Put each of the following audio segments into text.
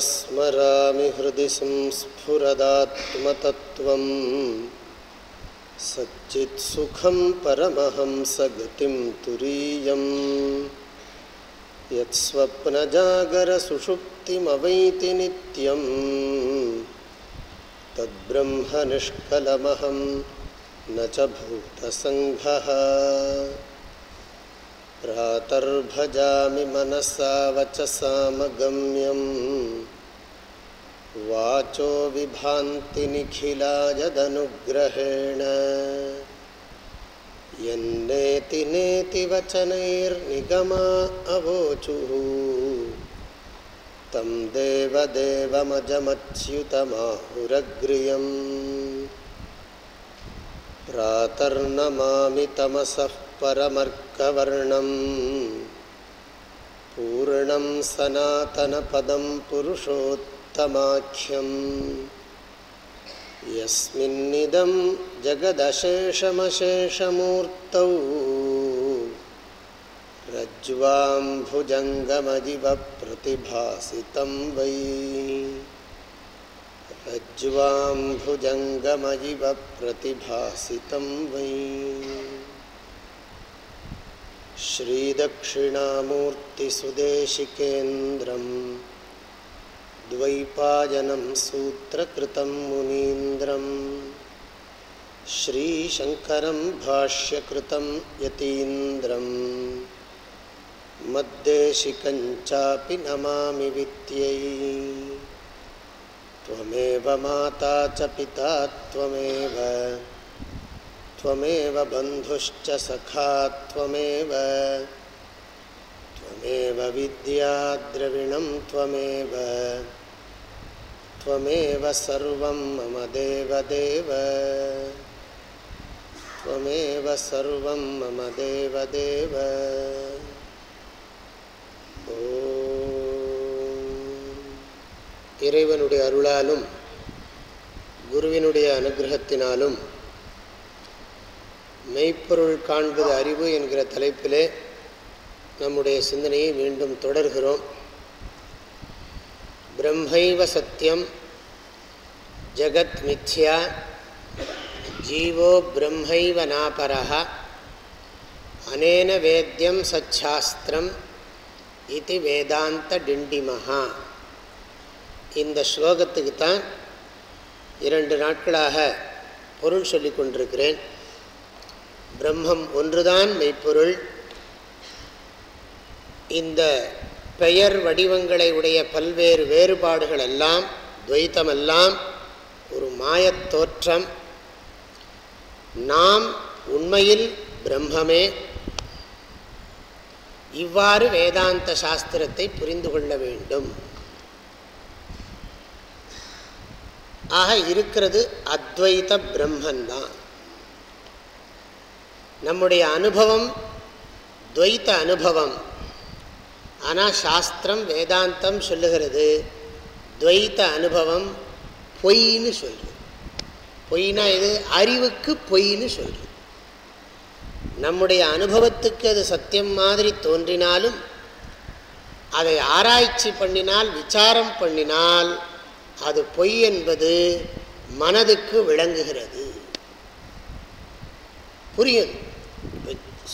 सन्ततस्मरामि हृदि संस्फुरदात्मतत्त्वम् सच्चित्सुखं परमहंसगतिं तुरीयम्। यत्स्वप्नजागरसुषुप्तिमवैति नित्यम्। तद्ब्रह्मनिष्कलमहं न च भूतसङ्घः। प्रातर्भजामि मनसा वचसामगम्यम्। वाचो विभान्ति निखिला यदनुग्रहेण यन्नेति नेति वचनैर्निगमा अवोचुः। तं देवदेवमजमच्युतमाहुरग्र्यम्। प्रातर्नमामि तमसः परमर्कवर्णं पूर्णं सनातनपदं पुरुषोत्तमाख्यं यस्मिन्निदं जगदशेषमशेषमूर्तौ। रज्ज्वाम्भुजङ्गमदिव प्रतिभासितं वै। रज्ज्वाम्भुजङ्गमजिव श्रीदक्षिणामूर्तिसुदेशिकेन्द्रं द्वैपायनं सूत्रकृतं मुनीन्द्रं श्रीशङ्करं भाष्यकृतं यतीन्द्रं मद्देशिकञ्चापि नमामि विद्यै। त्वमेव माता च पिता त्वमेव त्वमेव बन्धुश्च सखा त्वमेव त्वमेव विद्याद्रविणं त्वमेव त्वमेव सर्वं मम देवदेव त्वमेव सर्वं मम देवदेव இறைவனுடைய அருளாலும் குருவினுடைய அனுகிரகத்தினாலும் மெய்ப்பொருள் காண்பது அறிவு என்கிற தலைப்பிலே நம்முடைய சிந்தனையை மீண்டும் தொடர்கிறோம். பிரம்மைவ சத்தியம் ஜகத் மித்யா ஜீவோ பிரம்மைவ நாபரா அனேன வேத்தியம் சச்சாஸ்திரம் இது வேதாந்த டிண்டிமஹா. இந்த ஸ்லோகத்துக்கு தான் இரண்டு நாட்களாக பொருள் சொல்லி கொண்டிருக்கிறேன் பிரம்மம் ஒன்றுதான் மெய்ப்பொருள். இந்த பெயர் வடிவங்களை உடைய பல்வேறு வேறுபாடுகள் எல்லாம் துவைத்தமெல்லாம் ஒரு மாயத் தோற்றம். நாம் உண்மையில் பிரம்மமே. இவ்வாறு வேதாந்த சாஸ்திரத்தை புரிந்து கொள்ள வேண்டும். ஆக இருக்கிறது அத்வைத பிரம்மன்தான். நம்முடைய அனுபவம் துவைத்த அனுபவம். ஆனால் சாஸ்திரம் வேதாந்தம் சொல்லுகிறது துவைத்த அனுபவம் பொய்ன்னு சொல்கிறது பொய்னா இது அறிவுக்கு பொய்ன்னு சொல்கிறது நம்முடைய அனுபவத்துக்கு அது சத்தியம் மாதிரி தோன்றினாலும் அதை ஆராய்ச்சி பண்ணினால் விசாரம் பண்ணினால் அது பொய் என்பது மனதுக்கு விளங்குகிறது. புரியும்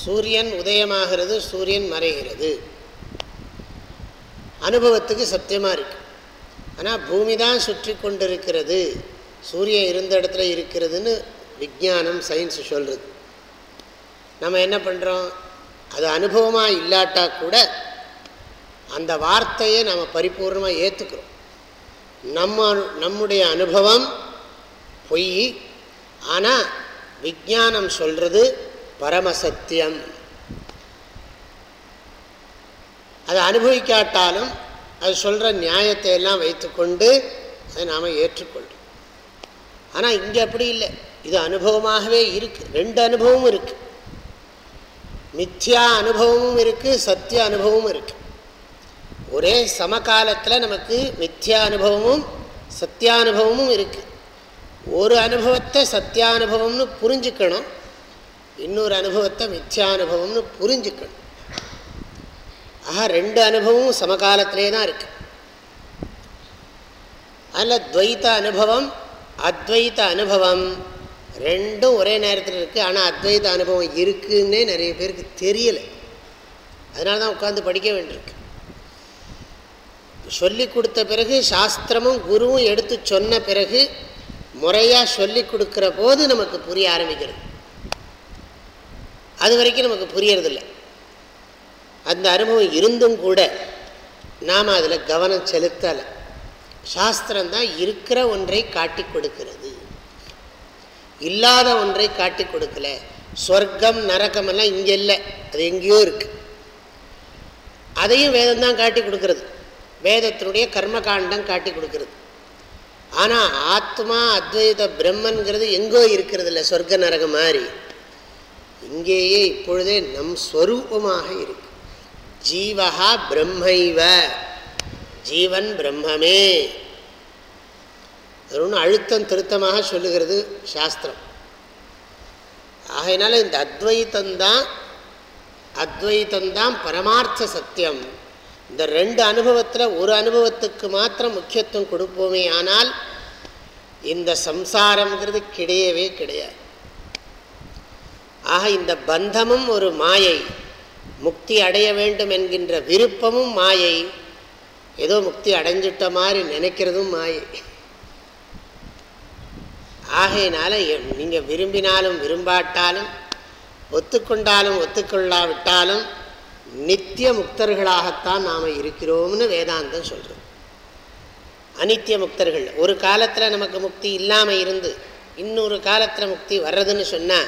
சூரியன் உதயமாகிறது சூரியன் மறைகிறது. அனுபவத்துக்கு சத்தியமாக இருக்கு. ஆனால் பூமி தான் சுற்றி கொண்டிருக்கிறது. சூரியன் இருந்த இடத்துல இருக்கிறதுன்னு விஜானம் சயின்ஸ் சொல்கிறது நம்ம என்ன பண்ணுறோம் அது அனுபவமாக இல்லாட்டா கூட அந்த வார்த்தையை நம்ம பரிபூர்ணமாக ஏற்றுக்கிறோம் நம்ம நம்முடைய அனுபவம் பொய். ஆனால் விஜானம் சொல்கிறது பரமசத்தியம். அதை அனுபவிக்காட்டாலும் அது சொல்கிற நியாயத்தை எல்லாம் வைத்துக்கொண்டு அதை நாம் ஏற்றுக்கொள்கிறோம் ஆனால் இங்கே அப்படி இல்லை. இது அனுபவமாகவே இருக்குது ரெண்டு அனுபவமும் இருக்குது மித்யா அனுபவமும் இருக்குது சத்திய அனுபவமும் இருக்குது ஒரே சமகாலத்தில் நமக்கு மித்யா அனுபவமும் சத்தியானுபவமும் இருக்குது ஒரு அனுபவத்தை சத்தியானுபவம்னு புரிஞ்சுக்கணும் இன்னொரு அனுபவத்தை மித்யானுபவம்னு புரிஞ்சுக்கணும். ஆஹா ரெண்டு அனுபவமும் சமகாலத்திலே தான் இருக்கு. அதில் துவைத்த அனுபவம் அத்வைத்த அனுபவம் ரெண்டும் ஒரே நேரத்தில் இருக்குது ஆனால் அத்வைத அனுபவம் இருக்குன்னே நிறைய பேருக்கு தெரியலை. அதனால தான் உட்காந்து படிக்க வேண்டியிருக்கு. சொல்லி கொடுத்த பிறகு சாஸ்திரமும் குருவும் எடுத்து சொன்ன பிறகு முறையாக சொல்லி கொடுக்குற போது நமக்கு புரிய ஆரம்பிக்கிறது. அது வரைக்கும் நமக்கு புரியறதில்லை. அந்த அனுபவம் இருந்தும் கூட நாம் அதில் கவனம் செலுத்தலை. சாஸ்திரம்தான் இருக்கிற ஒன்றை காட்டி கொடுக்கிறது. இல்லாத ஒன்றை காட்டி கொடுக்கல. சொர்க்கம் நரக்கமெல்லாம் இங்கே இல்லை. அது எங்கேயோ இருக்குது அதையும் வேதம் தான் காட்டி கொடுக்கறது. வேதத்தினுடைய கர்மகாண்டம் காட்டி கொடுக்கறது. ஆனால் ஆத்மா அத்வைத பிரம்மன்கிறது எங்கோ இருக்கிறது இல்லை சொர்க்க நரகம் மாதிரி. இங்கேயே இப்பொழுதே நம் ஸ்வரூபமாக இருக்கு. ஜீவகா பிரம்மைவ. ஜீவன் பிரம்மமே. அது ஒன்று அழுத்தம் திருத்தமாக சொல்லுகிறது சாஸ்திரம். ஆகையினால இந்த அத்வைத்தந்தான் அத்வைத்தந்தான் பரமார்த்த சத்தியம். இந்த ரெண்டு அனுபவத்தில் ஒரு அனுபவத்துக்கு மாத்திரம் முக்கியத்துவம் கொடுப்போமே ஆனால் இந்த சம்சாரம்ங்கிறது கிடையவே கிடையாது. ஆக இந்த பந்தமும் ஒரு மாயை முக்தி அடைய வேண்டும் என்கின்ற விருப்பமும் மாயை ஏதோ முக்தி அடைஞ்சிட்ட மாதிரி நினைக்கிறதும் மாயை. ஆகையினால நீங்கள் விரும்பினாலும் விரும்பாட்டாலும் ஒத்துக்கொண்டாலும் ஒத்துக்கொள்ளாவிட்டாலும் நித்திய முக்தர்களாகத்தான் நாம் இருக்கிறோம்னு வேதாந்தம் சொல்கிறோம் அனித்திய முக்தர்கள் ஒரு காலத்தில் நமக்கு முக்தி இல்லாமல் இருந்து இன்னொரு காலத்தில் முக்தி வர்றதுன்னு சொன்னால்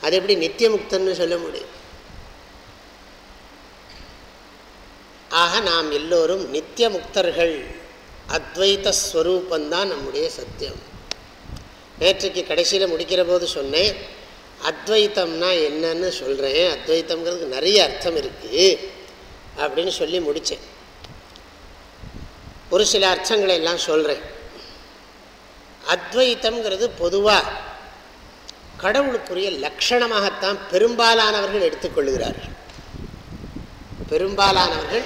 அது எப்படி நித்திய முக்தன்னு சொல்ல முடியும்? ஆக நாம் எல்லோரும் நித்திய முக்தர்கள் அத்வைத ஸ்வரூபந்தான் நம்முடைய சத்தியம். நேற்றைக்கு கடைசியில் முடிக்கிற போது சொன்னேன் அத்வைத்தம்னா என்னன்னு சொல்கிறேன் அத்வைத்தம்ங்கிறதுக்கு நிறைய அர்த்தம் இருக்குது அப்படின்னு சொல்லி முடித்தேன் ஒரு சில அர்த்தங்களை எல்லாம் சொல்கிறேன் அத்வைத்தம்ங்கிறது பொதுவாக கடவுளுக்குரிய லட்சணமாகத்தான் பெரும்பாலானவர்கள் எடுத்துக்கொள்கிறார்கள். பெரும்பாலானவர்கள்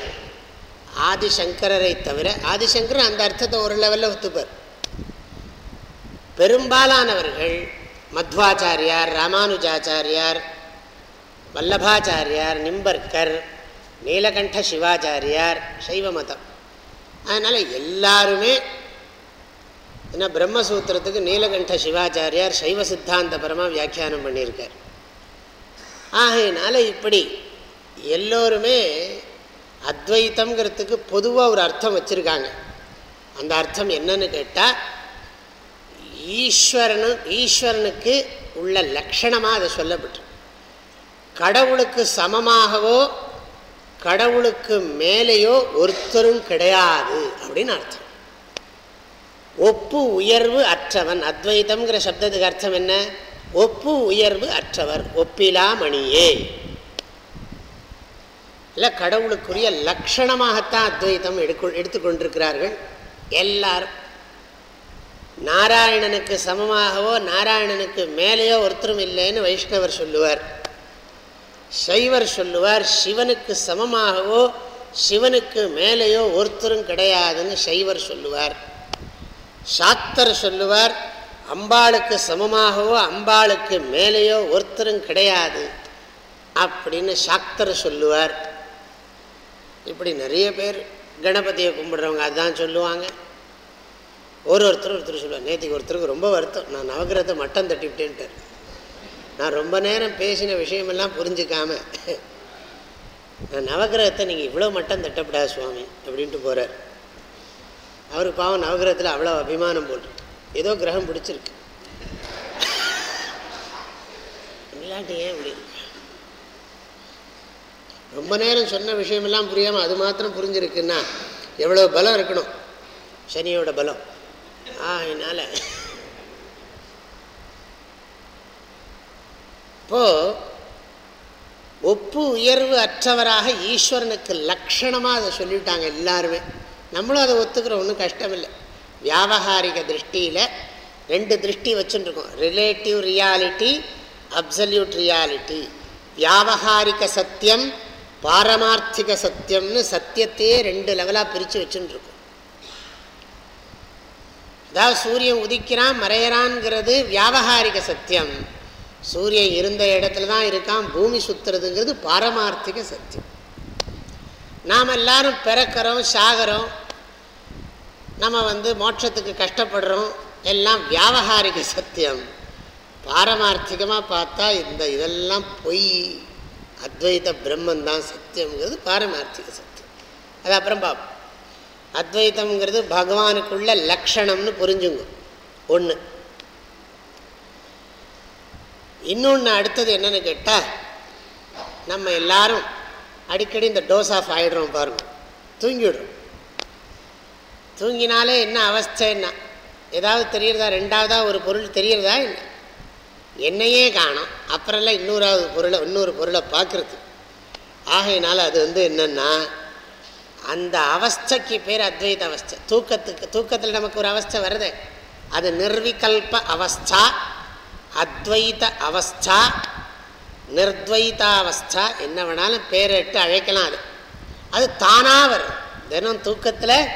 ஆதிசங்கரரை தவிர ஆதிசங்கரன் அந்த அர்த்தத்தை ஒரு லெவலில் ஒத்துப்பார். பெரும்பாலானவர்கள் மத்வாச்சாரியார் ராமானுஜாச்சாரியார் வல்லபாச்சாரியார் நிம்பர்கர் நீலகண்ட சிவாச்சாரியார் சைவ மதம் அதனால் எல்லாருமே ஏன்னா பிரம்மசூத்திரத்துக்கு நீலகண்ட சிவாச்சாரியார் சைவ சித்தாந்தபரமாக வியாக்கியானம் பண்ணியிருக்கார். ஆகையினால இப்படி எல்லோருமே அத்வைத்தம்ங்கிறதுக்கு பொதுவாக ஒரு அர்த்தம் வச்சுருக்காங்க. அந்த அர்த்தம் என்னன்னு கேட்டால் ஈஸ்வரனு ஈஸ்வரனுக்கு உள்ள லட்சணமாக அதை சொல்லப்பட்டு. கடவுளுக்கு சமமாகவோ கடவுளுக்கு மேலேயோ ஒருத்தரும் கிடையாது அப்படின்னு அர்த்தம். ஒப்பு உயர்வு அற்றவன் அத்வைதம்ங்கிற சப்தத்துக்கு அர்த்தம் என்ன? ஒப்பு உயர்வு அற்றவர் ஒப்பிலா மணியே. இல்லை கடவுளுக்குரிய லட்சணமாகத்தான் அத்வைத்தம் எடுக்க எடுத்துக்கொண்டிருக்கிறார்கள். எல்லாரும் நாராயணனுக்கு சமமாகவோ நாராயணனுக்கு மேலேயோ ஒருத்தரும் இல்லைன்னு வைஷ்ணவர் சொல்லுவார். சைவர் சொல்லுவார் சிவனுக்கு சமமாகவோ சிவனுக்கு மேலேயோ ஒருத்தரும் கிடையாதுன்னு சைவர் சொல்லுவார். சாத்தர் சொல்லுவார் அம்பாளுக்கு சமமாகவோ அம்பாளுக்கு மேலேயோ ஒருத்தரும் கிடையாது. அப்படின்னு சாக்தர் சொல்லுவார். இப்படி நிறைய பேர் கணபதியை கும்பிட்றவங்க அதுதான் சொல்லுவாங்க. ஒரு ஒருத்தர் ஒருத்தர் சொல்லுவார் நேற்றுக்கு ஒருத்தருக்கு ரொம்ப வருத்தம். நான் நவகிரகத்தை மட்டம் தட்டிவிட்டேன்ட்டார். நான் ரொம்ப நேரம் பேசின விஷயமெல்லாம் புரிஞ்சுக்காம நான் நவகிரகத்தை நீங்கள் இவ்வளோ மட்டம் தட்டப்படாது சுவாமி அப்படின்ட்டு போகிறார் அவர் பாவம் நவகிரகத்தில் அவ்வளோ அபிமானம் போட்டு ஏதோ கிரகம் பிடிச்சிருக்கு. இல்லாட்டி ஏன் இப்படி? ரொம்ப நேரம் சொன்ன விஷயமெல்லாம் புரியாமல் அது மாத்திரம் புரிஞ்சிருக்குன்னா எவ்வளோ பலம் இருக்கணும்? சனியோட பலம். அதனால் இப்போ ஒப்பு உயர்வு அற்றவராக ஈஸ்வரனுக்கு லக்ஷணமாக அதை சொல்லிவிட்டாங்க எல்லாருமே. நம்மளும் அதை ஒத்துக்கிறோம் ஒன்றும் கஷ்டமில்லை. வியாபகாரிக திருஷ்டியில் ரெண்டு திருஷ்டி வச்சுருக்கோம். ரிலேட்டிவ் ரியாலிட்டி அப்சல்யூட் ரியாலிட்டி வியாபகாரிக சத்தியம் பாரமார்த்திக சத்தியம்னு சத்தியத்தையே ரெண்டு லெவலாக பிரித்து வச்சுருக்கோம். அதாவது சூரியன் உதிக்கிறான் மறையறான்ங்கிறது வியாபகாரிக சத்தியம். சூரியன் இருந்த இடத்துல தான் இருக்கான் பூமி சுற்றுறதுங்கிறது பாரமார்த்திக சத்தியம். நாம் எல்லாரும் பிறக்கிறோம் சாகிறோம் நம்ம வந்து மோட்சத்துக்கு கஷ்டப்படுறோம் எல்லாம் வியாபகாரிக சத்தியம். பாரமார்த்திகமாக பார்த்தா இந்த இதெல்லாம் பொய் அத்வைத பிரம்மன் தான் சத்தியங்கிறது பாரமார்த்திக சத்தியம். அது அப்புறம் பார்ப்போம் அத்வைத்தம்ங்கிறது பகவானுக்குள்ள லக்ஷணம்னு புரிஞ்சுங்க. ஒன்று இன்னொன்று அடுத்தது என்னன்னு கேட்டால் நம்ம எல்லாரும் அடிக்கடி இந்த டோஸ் ஆஃப் ஆகிடுறோம் பாருங்க. தூங்கிவிடுறோம் தூங்கினாலே என்ன அவஸ்தைன்னா ஏதாவது தெரியறதா ரெண்டாவதாக ஒரு பொருள் தெரியறதா என்ன? என்னையே காணும். அப்புறம்லாம் இன்னொராவது பொருளை இன்னொரு பொருளை பார்க்குறது. ஆகையினால அது வந்து என்னென்னா அந்த அவஸ்தைக்கு பேர் அத்வைத அவஸ்தை. தூக்கத்துக்கு தூக்கத்தில் நமக்கு ஒரு அவஸ்தை வருது. அது நிர்விகல்ப அவஸ்தா அத்வைத அவஸ்தா நிர்த்வைதாவஸ்தா என்ன வேணாலும் பேரிட்டு அழைக்கலாம் அது. அது தானாக வரும் தினம் தூக்கத்தில்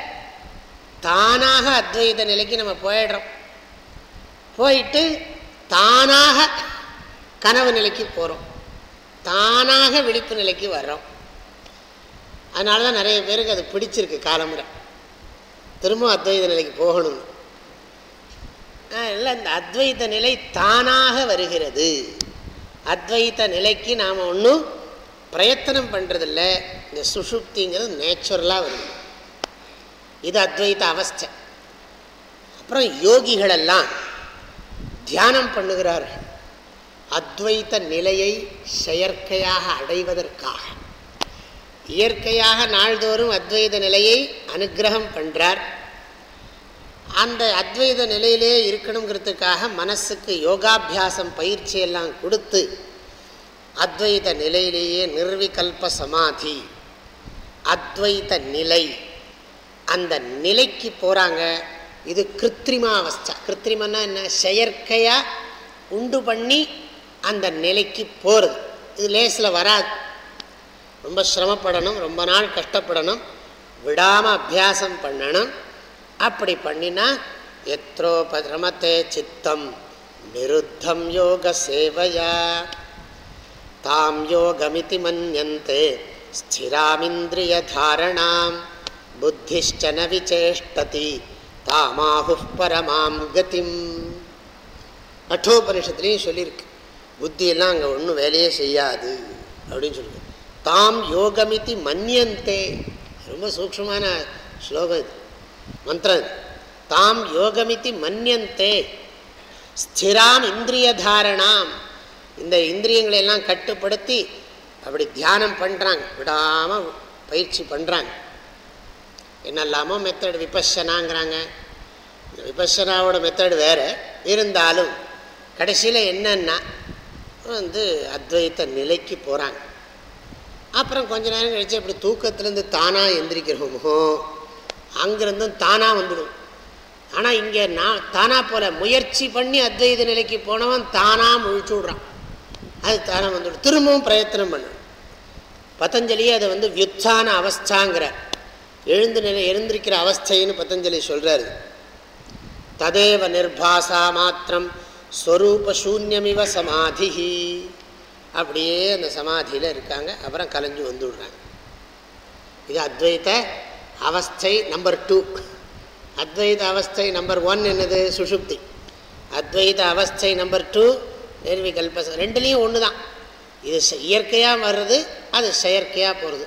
தானாக அத்வைத நிலைக்கு நம்ம போயிடுறோம். போயிட்டு தானாக கனவு நிலைக்கு போகிறோம் தானாக விழிப்பு நிலைக்கு வர்றோம். அதனால தான் நிறைய பேருக்கு அது பிடிச்சிருக்கு காலமுறை திரும்ப அத்வைத நிலைக்கு போகணும்னு. இல்லை இந்த அத்வைத நிலை தானாக வருகிறது. அத்வைத நிலைக்கு நாம் ஒன்றும் பிரயத்தனம் பண்ணுறதில்ல இந்த சுஷுப்திங்கிறது நேச்சுரலாக வருது. இது அத்வைத அவஸ்தை. அப்புறம் யோகிகளெல்லாம் தியானம் பண்ணுகிறார்கள். அத்வைத்த நிலையை செயற்கையாக அடைவதற்காக. இயற்கையாக நாள்தோறும் அத்வைத நிலையை அனுகிரகம் பண்ணுறார் அந்த அத்வைத நிலையிலே இருக்கணுங்கிறதுக்காக மனசுக்கு யோகாபியாசம் பயிற்சியெல்லாம் கொடுத்து அத்வைத நிலையிலேயே நிர்விகல்ப சமாதி அத்வைத நிலை. அந்த நிலைக்கு போகிறாங்க இது கிருத்திரிமா அவஸ்தா கிருத்திரிமன்னா என்ன? செயற்கையாக உண்டு பண்ணி அந்த நிலைக்கு போகிறது இது லேசில் வராது. ரொம்ப சிரமப்படணும் ரொம்ப நாள் கஷ்டப்படணும் விடாமல் அபியாசம் பண்ணணும். அப்படி பண்ணினா எத்தோ எத்ரோபரமத்தே சித்தம் நிருத்தம் யோக சேவையா. தாம் யோகமிதி மன்யந்தே ஸ்திராமிந்திரிய தாரணாம் புத்திஷ்டன விசேஷ்டதி தாமாஹு பரமாம் கதிம். கட்டோபனிஷத்துலேயும் சொல்லியிருக்கு புத்தியெல்லாம் அங்கே ஒன்றும் வேலையே செய்யாது அப்படின்னு சொல்லுது தாம் யோகமிதி மன்னியந்தே ரொம்ப சூக்ஷமான ஸ்லோகம் மந்திரம் தாம் யோகமிதி மன்னியந்தே ஸ்திராம் இந்திரிய தாரணாம் இந்த இந்திரியங்களை எல்லாம் கட்டுப்படுத்தி அப்படி தியானம் பண்ணுறாங்க விடாமல் பயிற்சி பண்ணுறாங்க என்னெல்லாமோ மெத்தட் விபஷனாங்கிறாங்க விபஷனாவோட மெத்தட் வேறு. இருந்தாலும் கடைசியில் என்னென்னா வந்து அத்வைத்த நிலைக்கு போகிறாங்க அப்புறம் கொஞ்ச நேரம் கழிச்சு அப்படி தூக்கத்துலேருந்து தானாக எந்திரிக்கிறோமோ. அங்கேருந்தும் தானாக வந்துடும். ஆனால் இங்கே நான் தானாக போல முயற்சி பண்ணி அத்வைத நிலைக்கு போனவன் தானாக முழிச்சு விட்றான். அது தானாக வந்துடும். திரும்பவும் பிரயத்தனம் பண்ணும். பதஞ்சலியே அதை வந்து வியுத்தான அவஸ்தாங்கிற எழுந்து நிலை எழுந்திருக்கிற அவஸ்தைன்னு பதஞ்சலி சொல்கிறாரு ததேவ நிர்பாசா மாத்திரம் ஸ்வரூப சூன்யமிவ சமாதி அப்படியே அந்த சமாதியில் இருக்காங்க. அப்புறம் கலைஞ்சு வந்து விடுறாங்க. இது அத்வைத அவஸ்தை நம்பர் டூ. அத்வைத அவஸ்தை நம்பர் ஒன் என்னது? சுஷுப்தி அத்வைத அவஸ்தை நம்பர் டூ நிர்விகல்ப ரெண்டுலேயும் ஒன்று தான் இது இயற்கையாக வர்றது அது செயற்கையாக போகிறது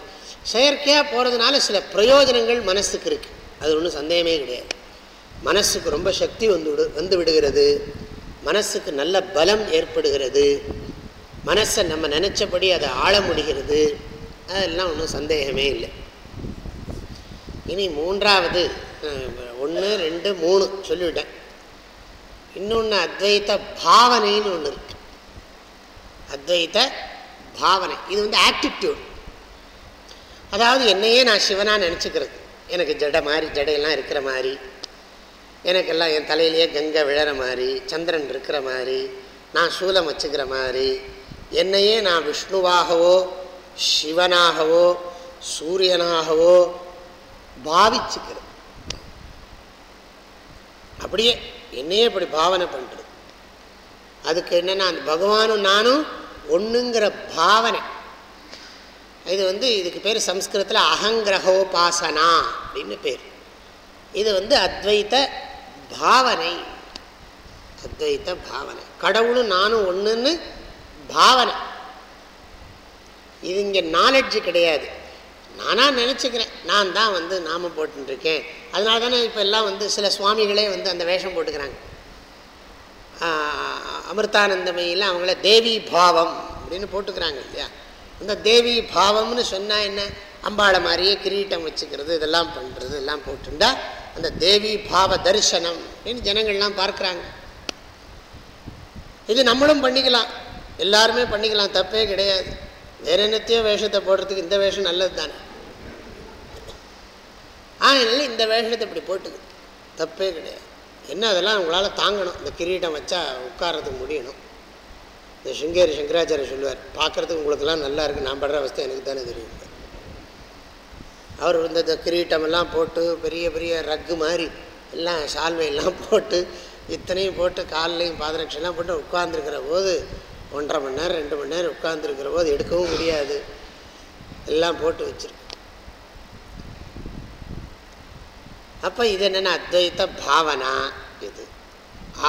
செயற்கையாக போகிறதுனால சில பிரயோஜனங்கள் மனசுக்கு இருக்குது அது ஒன்றும் சந்தேகமே கிடையாது. மனசுக்கு ரொம்ப சக்தி வந்து விடு வந்து விடுகிறது. மனசுக்கு நல்ல பலம் ஏற்படுகிறது. மனசை நம்ம நினச்சபடி அதை ஆள முடிகிறது. அதெல்லாம் ஒன்றும் சந்தேகமே இல்லை. இனி மூன்றாவது ஒன்று ரெண்டு மூணு சொல்லிவிட்டேன். இன்னொன்று அத்வைத்த பாவனைன்னு ஒன்று இருக்கு. அத்வைத்த பாவனை. இது வந்து ஆட்டிடியூட் அதாவது என்னையே நான் சிவனாக நினச்சிக்கிறது. எனக்கு ஜடை மாதிரி ஜடையெல்லாம் இருக்கிற மாதிரி எனக்கெல்லாம் என் தலையிலேயே கங்கை விழற மாதிரி சந்திரன் இருக்கிற மாதிரி நான் சூலம் வச்சுக்கிற மாதிரி என்னையே நான் விஷ்ணுவாகவோ சிவனாகவோ சூரியனாகவோ பாவிச்சுக்கிறது. அப்படியே என்னையே இப்படி பாவனை பண்ணுறது அதுக்கு என்னென்னா அந்த பகவானும் நானும் ஒன்றுங்கிற பாவனை. இது வந்து இதுக்கு பேர் சம்ஸ்கிருதத்தில் அகங்கிரகோபாசனா அப்படின்னு பேர். இது வந்து அத்வைத்த பாவனை. அத்வைத்த பாவனை. கடவுளும் நானும் ஒன்றுன்னு பாவனை. இது இங்கே நாலெட்ஜு கிடையாது. நானாக நினச்சிக்கிறேன். நான் தான் வந்து நாம போட்டுருக்கேன். அதனால தானே இப்போ எல்லாம் வந்து சில சுவாமிகளே வந்து அந்த வேஷம் போட்டுக்கிறாங்க. அமிர்தானந்தமையில் அவங்கள தேவி பாவம் அப்படின்னு போட்டுக்கிறாங்க இல்லையா? இந்த தேவி பாவம்னு சொன்னால் என்ன? அம்பாளை மாதிரியே கிரீட்டம் வச்சுக்கிறது இதெல்லாம் பண்ணுறது எல்லாம் போட்டுண்டா அந்த தேவி பாவ தரிசனம் அப்படின்னு ஜனங்கள்லாம் பார்க்குறாங்க. இது நம்மளும் பண்ணிக்கலாம். எல்லாருமே பண்ணிக்கலாம் தப்பே கிடையாது. வேற என்னத்தையும் வேஷத்தை போடுறதுக்கு இந்த வேஷம் நல்லது தானே அதனால இந்த வேஷத்தை இப்படி போட்டுக்கு தப்பே கிடையாது. என்ன அதெல்லாம் உங்களால் தாங்கணும். இந்த கிரீட்டம் வச்சா உட்காரத்துக்கு முடியணும். இந்த சுங்கேரி சங்கராச்சாரிய சொல்லுவார் பார்க்குறதுக்கு உங்களுக்கெல்லாம் நல்லா இருக்குது நான் படுற அவஸ்தை எனக்கு தானே தெரியும். அவர் வந்து இந்த கிரீட்டமெல்லாம் போட்டு பெரிய பெரிய ரக்கு மாதிரி எல்லாம் சால்வையெல்லாம் போட்டு இத்தனையும் போட்டு கால்லையும் பாதரட்செல்லாம் போட்டு உட்கார்ந்துருக்கிற போது ஒன்றரை மணி நேரம் ரெண்டு மணி நேரம் உட்காந்துருக்கிற போது எடுக்கவும் முடியாது. எல்லாம் போட்டு வச்சிருக்கு அப்போ இது என்னென்னா அத்வைத்த பாவனா இது.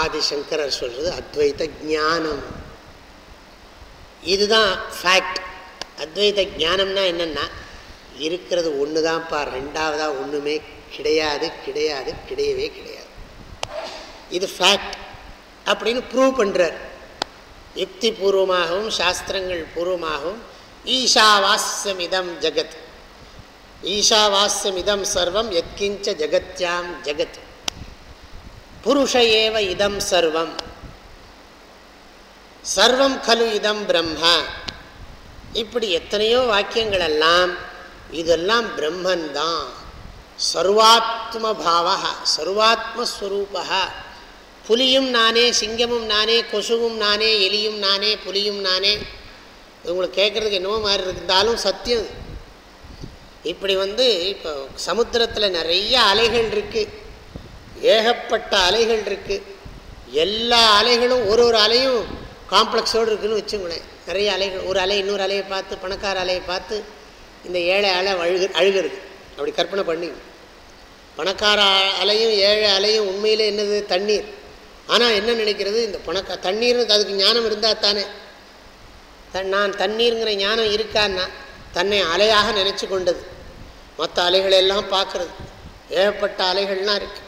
ஆதிசங்கரர் சொல்கிறது அத்வைத்த ஞானம். இதுதான் ஃபேக்ட் அத்வைத ஜானம்னா என்னென்னா இருக்கிறது ஒன்று தான்ப்பா ரெண்டாவதாக ஒன்றுமே கிடையாது கிடையாது கிடையவே கிடையாது. இது ஃபேக்ட் அப்படின்னு ப்ரூவ் பண்ணுறார் யுக்தி பூர்வமாகவும் சாஸ்திரங்கள் பூர்வமாகவும் ஈஷாவாஸ்யமிதம் ஜகத். ஈஷாவாஸ்யமிதம் சர்வம் எத்கிஞ்ச ஜகத்யாம் ஜகத். புருஷ ஏவ இதம் சர்வம். சர்வம் கலு இதம் பிரம்மா. இப்படி எத்தனையோ வாக்கியங்கள் எல்லாம் இதெல்லாம் பிரம்மன்தான். சர்வாத்ம பாவா சர்வாத்மஸ்வரூபா புலியும் நானே சிங்கமும் நானே கொசுவும் நானே எலியும் நானே புலியும் நானே. உங்களுக்கு கேட்குறதுக்கு என்னவோ மாதிரி இருந்தாலும் சத்தியம் இப்படி வந்து இப்போ சமுத்திரத்தில் நிறைய அலைகள் இருக்குது ஏகப்பட்ட அலைகள் இருக்குது எல்லா அலைகளும் ஒரு ஒரு அலையும் காம்ப்ளெக்ஸோடு இருக்குதுன்னு வச்சுங்களேன். நிறைய அலைகள். ஒரு அலை இன்னொரு அலையை பார்த்து பணக்கார அலையை பார்த்து இந்த ஏழை அலை அழுகு அழுகிறது. அப்படி கற்பனை பண்ணி பணக்கார அலையும் ஏழை அலையும் உண்மையில் என்னது? தண்ணீர். ஆனால் என்ன நினைக்கிறது? இந்த பணக்க தண்ணீர்னு அதுக்கு ஞானம் இருந்தால் தானே. நான் தண்ணீருங்கிற ஞானம் இருக்கான்னா தன்னை அலையாக நினச்சி கொண்டது. மற்ற அலைகளெல்லாம் பார்க்குறது. ஏகப்பட்ட அலைகள்லாம் இருக்குது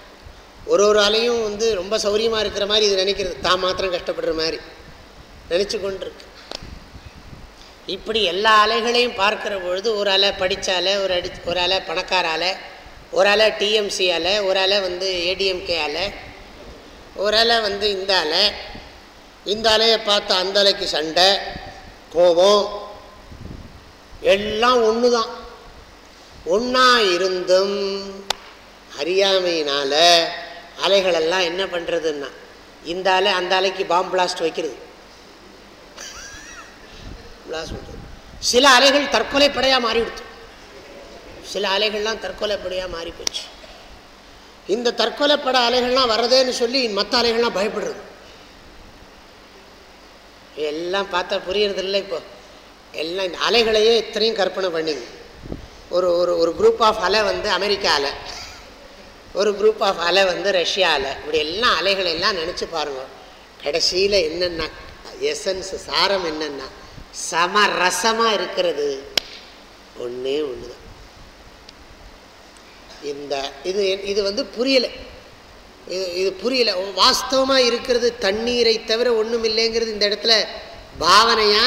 ஒரு ஒரு அலையும் வந்து ரொம்ப சௌரியமாக இருக்கிற மாதிரி இது நினைக்கிறது. தான் மாத்திரம் கஷ்டப்படுற மாதிரி. நினச்சி கொண்டிருக்கு. இப்படி எல்லா அலைகளையும் பார்க்குற பொழுது ஒரு அலை படித்த அலை ஒரு அடி ஒரு அலை பணக்கார அலை ஒரு அலை டிஎம்சி அலை ஒரு அலை வந்து ஏடிஎம்கே அலை ஒரு அலை வந்து இந்த அலை இந்த அலையை பார்த்து அந்த அலைக்கு சண்டை கோபம் எல்லாம் ஒன்று தான் ஒன்றா இருந்தும் அறியாமையினால் அலைகளெல்லாம் என்ன பண்ணுறதுன்னா இந்த அலை அந்த அலைக்கு பாம்பு பிளாஸ்ட் வைக்கிறது. பிளாஸ்ட் பண்ணுறது சில அலைகள் தற்கொலை படையாக சில அலைகள்லாம் தற்கொலை படையாக மாறி போச்சு இந்த தற்கொலைப்பட அலைகள்லாம் வர்றதேன்னு சொல்லி மற்ற அலைகள்லாம் பயப்படுறது. எல்லாம் பார்த்தா புரியறது இல்லை இப்போ. எல்லாம் இந்த அலைகளையே இத்தனையும் கற்பனை பண்ணிங்க ஒரு ஒரு ஒரு குரூப் ஆஃப் அலை வந்து அமெரிக்கா ஒரு குரூப் ஆஃப் அலை வந்து ரஷ்யாவில் இப்படி எல்லாம் அலைகள் எல்லாம் நினச்சி பாருங்கள் கடைசியில் என்னென்னா எசன்ஸ் சாரம் என்னென்னா? சம ரசமாக இருக்கிறது. ஒன்றே ஒன்று தான் இந்த இது இது வந்து புரியலை. இது இது புரியலை. வாஸ்தவமாக இருக்கிறது தண்ணீரை தவிர ஒன்றும் இல்லைங்கிறது இந்த இடத்துல பாவனையா?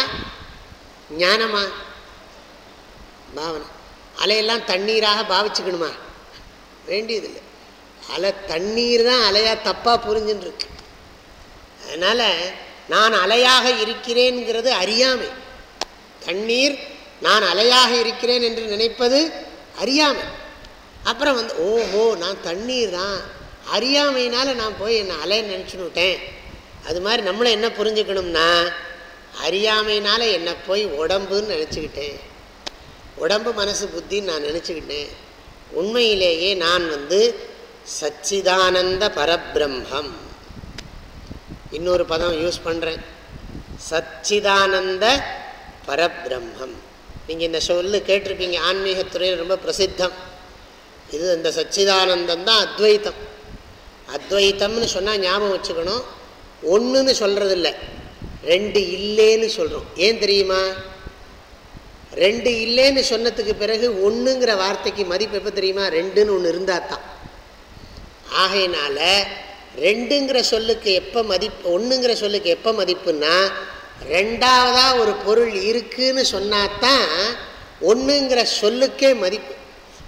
ஞானமா? பாவனை. அலையெல்லாம் தண்ணீராக பாவிச்சுக்கணுமா? வேண்டியதில்லை. அலை தண்ணீர் தான் அலையாக தப்பாக புரிஞ்சுன்னு அதனால் நான் அலையாக இருக்கிறேன்கிறது அறியாமை. தண்ணீர் நான் அலையாக இருக்கிறேன் என்று நினைப்பது அறியாமை. அப்புறம் வந்து ஓஹோ நான் தண்ணீர் தான். அறியாமையினால் நான் போய் என்னை அலைன்னு நினச்சுன்னுட்டேன் அது மாதிரி நம்மளை என்ன புரிஞ்சுக்கணும்னா அறியாமையினால் என்னை போய் உடம்புன்னு நினச்சிக்கிட்டேன். உடம்பு மனசு புத்தின்னு நான் நினச்சிக்கிட்டேன். உண்மையிலேயே நான் வந்து சச்சிதானந்த பரபிரம்மம். இன்னொரு பதம் யூஸ் பண்ணுறேன் சச்சிதானந்த பரபிரம்மம். நீங்கள் இந்த சொல்லு கேட்டிருப்பீங்க. ஆன்மீகத்துறையில் ரொம்ப பிரசித்தம். இது இந்த சச்சிதானந்தம் தான் அத்வைத்தம். அத்வைத்தம்னு சொன்னால் ஞாபகம் வச்சுக்கணும். ஒன்றுன்னு சொல்கிறதில்ல ரெண்டு இல்லைன்னு சொல்கிறோம் ஏன் தெரியுமா? ரெண்டு இல்லைன்னு சொன்னதுக்கு பிறகு ஒன்றுங்கிற வார்த்தைக்கு மதிப்பு எப்போ தெரியுமா? ரெண்டுன்னு ஒன்று இருந்தால் தான். ஆகையினால ரெண்டுங்கிற சொல்லுக்கு எப்போ மதிப்பு ஒன்றுங்கிற சொல்லுக்கு எப்போ மதிப்புன்னா ரெண்டாவதாக ஒரு பொருள் இருக்குன்னு சொன்னாதான் ஒன்றுங்கிற சொல்லுக்கே மதிப்பு.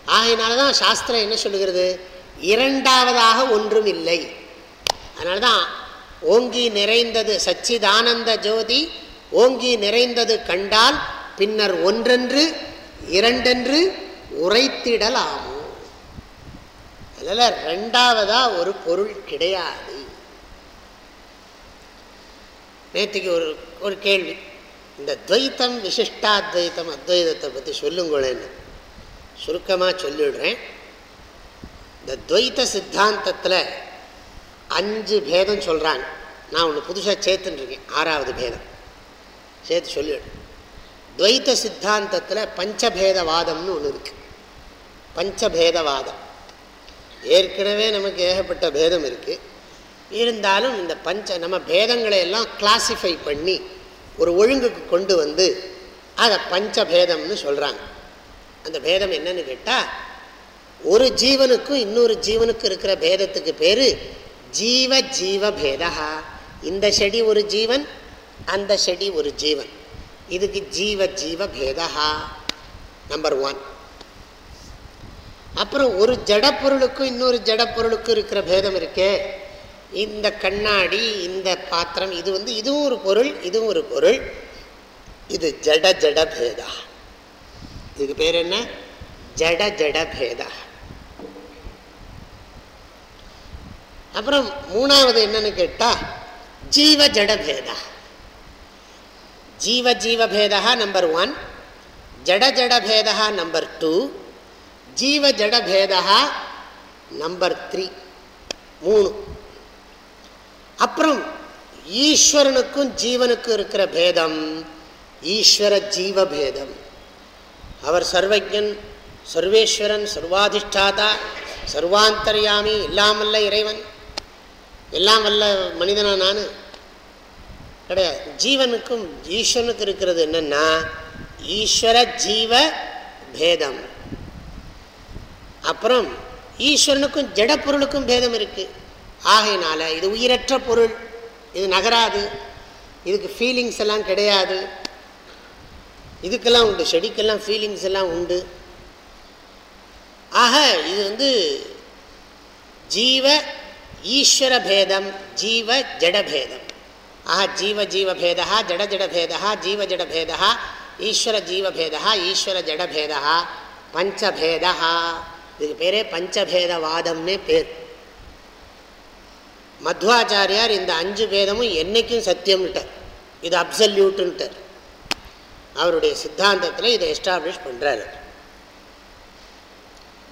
ஆகையினால தான் சாஸ்திரம் என்ன சொல்லுகிறது? இரண்டாவதாக ஒன்றும் இல்லை. அதனால தான் ஓங்கி நிறைந்தது சச்சிதானந்த ஜோதி ஓங்கி நிறைந்தது கண்டால் பின்னர் ஒன்றென்று இரண்டென்று உரைத்திடலாமோ? அதில் ரெண்டாவதாக ஒரு பொருள் கிடையாது. நேற்றுக்கு ஒரு ஒரு கேள்வி. இந்த துவைத்தம் விசிஷ்டாத்வைத்தம் அத்வைதத்தை பற்றி சொல்லுங்களேன்னு. சுருக்கமாக சொல்லிவிடுறேன் இந்த துவைத்த சித்தாந்தத்தில் அஞ்சு பேதம் சொல்கிறாங்க நான் ஒன்று புதுசாக சேர்த்துட்டுருக்கேன் ஆறாவது பேதம். சேர்த்து சொல்லிவிடுறேன் துவைத்த சித்தாந்தத்தில் பஞ்சபேதவாதம்னு ஒன்று இருக்குது பஞ்சபேதவாதம். ஏற்கனவே நமக்கு ஏகப்பட்ட பேதம் இருக்குது இருந்தாலும் இந்த பஞ்ச நம்ம பேதங்களை எல்லாம் கிளாசிஃபை பண்ணி ஒரு ஒழுங்குக்கு கொண்டு வந்து அதை பஞ்சபேதம்னு சொல்கிறாங்க அந்த பேதம் என்னன்னு கேட்டால் ஒரு ஜீவனுக்கும் இன்னொரு ஜீவனுக்கும் இருக்கிற பேதத்துக்கு பேர் ஜீவ ஜீவ பேதா. இந்த செடி ஒரு ஜீவன் அந்த செடி ஒரு ஜீவன். இதுக்கு ஜீவ ஜீவ பேதா. நம்பர் ஒன் அப்புறம் ஒரு ஜடப்பொருளுக்கும் இன்னொரு ஜடப்பொருளுக்கும் இருக்கிற பேதம் இருக்கே. இந்த கண்ணாடி இந்த பாத்திரம் இது வந்து இதுவும் ஒரு பொருள் இதுவும் ஒரு பொருள். இது ஜட ஜட பேதா. இதுக்கு பேர் என்ன? ஜட ஜட பேதா. அப்புறம் மூணாவது என்னன்னு கேட்டால் ஜீவ ஜட பேதா. ஜீவ ஜீவ பேதா நம்பர் ஒன் ஜட ஜட பேதா நம்பர் டூ ஜீவ ஜட பேதா நம்பர் த்ரீ மூணு. அப்புறம் ஈஸ்வரனுக்கும் ஜீவனுக்கும் இருக்கிற பேதம் ஈஸ்வர ஜீவ பேதம். அவர் சர்வஜன் சர்வேஸ்வரன் சர்வாதிஷ்டாதா சர்வாந்தர்யாமி எல்லாம் வல்ல இறைவன் எல்லாம் வல்ல மனிதனா நான். கிடையாது. ஜீவனுக்கும் ஈஸ்வரனுக்கு இருக்கிறது என்னென்னா ஈஸ்வர ஜீவ பேதம். அப்புறம் ஈஸ்வரனுக்கும் ஜடப்பொருளுக்கும் பேதம் இருக்குது ஆகையினால இது உயிரற்ற பொருள். இது நகராது. இதுக்கு ஃபீலிங்ஸ் எல்லாம் கிடையாது. இதுக்கெல்லாம் உண்டு செடிக்கெல்லாம் ஃபீலிங்ஸ் எல்லாம் உண்டு. ஆக இது வந்து ஜீவ ஈஸ்வர பேதம் ஜீவ ஜடபேதம் ஆஹா ஜீவ ஜீவபேதா ஜட ஜடபேதா ஜீவ ஜடபேதா ஈஸ்வர ஜீவபேதா ஈஸ்வர ஜடபேதா பஞ்சபேதா இதுக்கு பேரே பஞ்சபேதவாதம்னே பேர். மத்வாச்சாரியார் இந்த அஞ்சு பேதமும் என்றைக்கும் சத்தியம்ட்டார் இது அப்சல்யூட்டுன்ட்டார் அவருடைய சித்தாந்தத்தில் இதை எஸ்டாப்ளிஷ் பண்ணுறாரு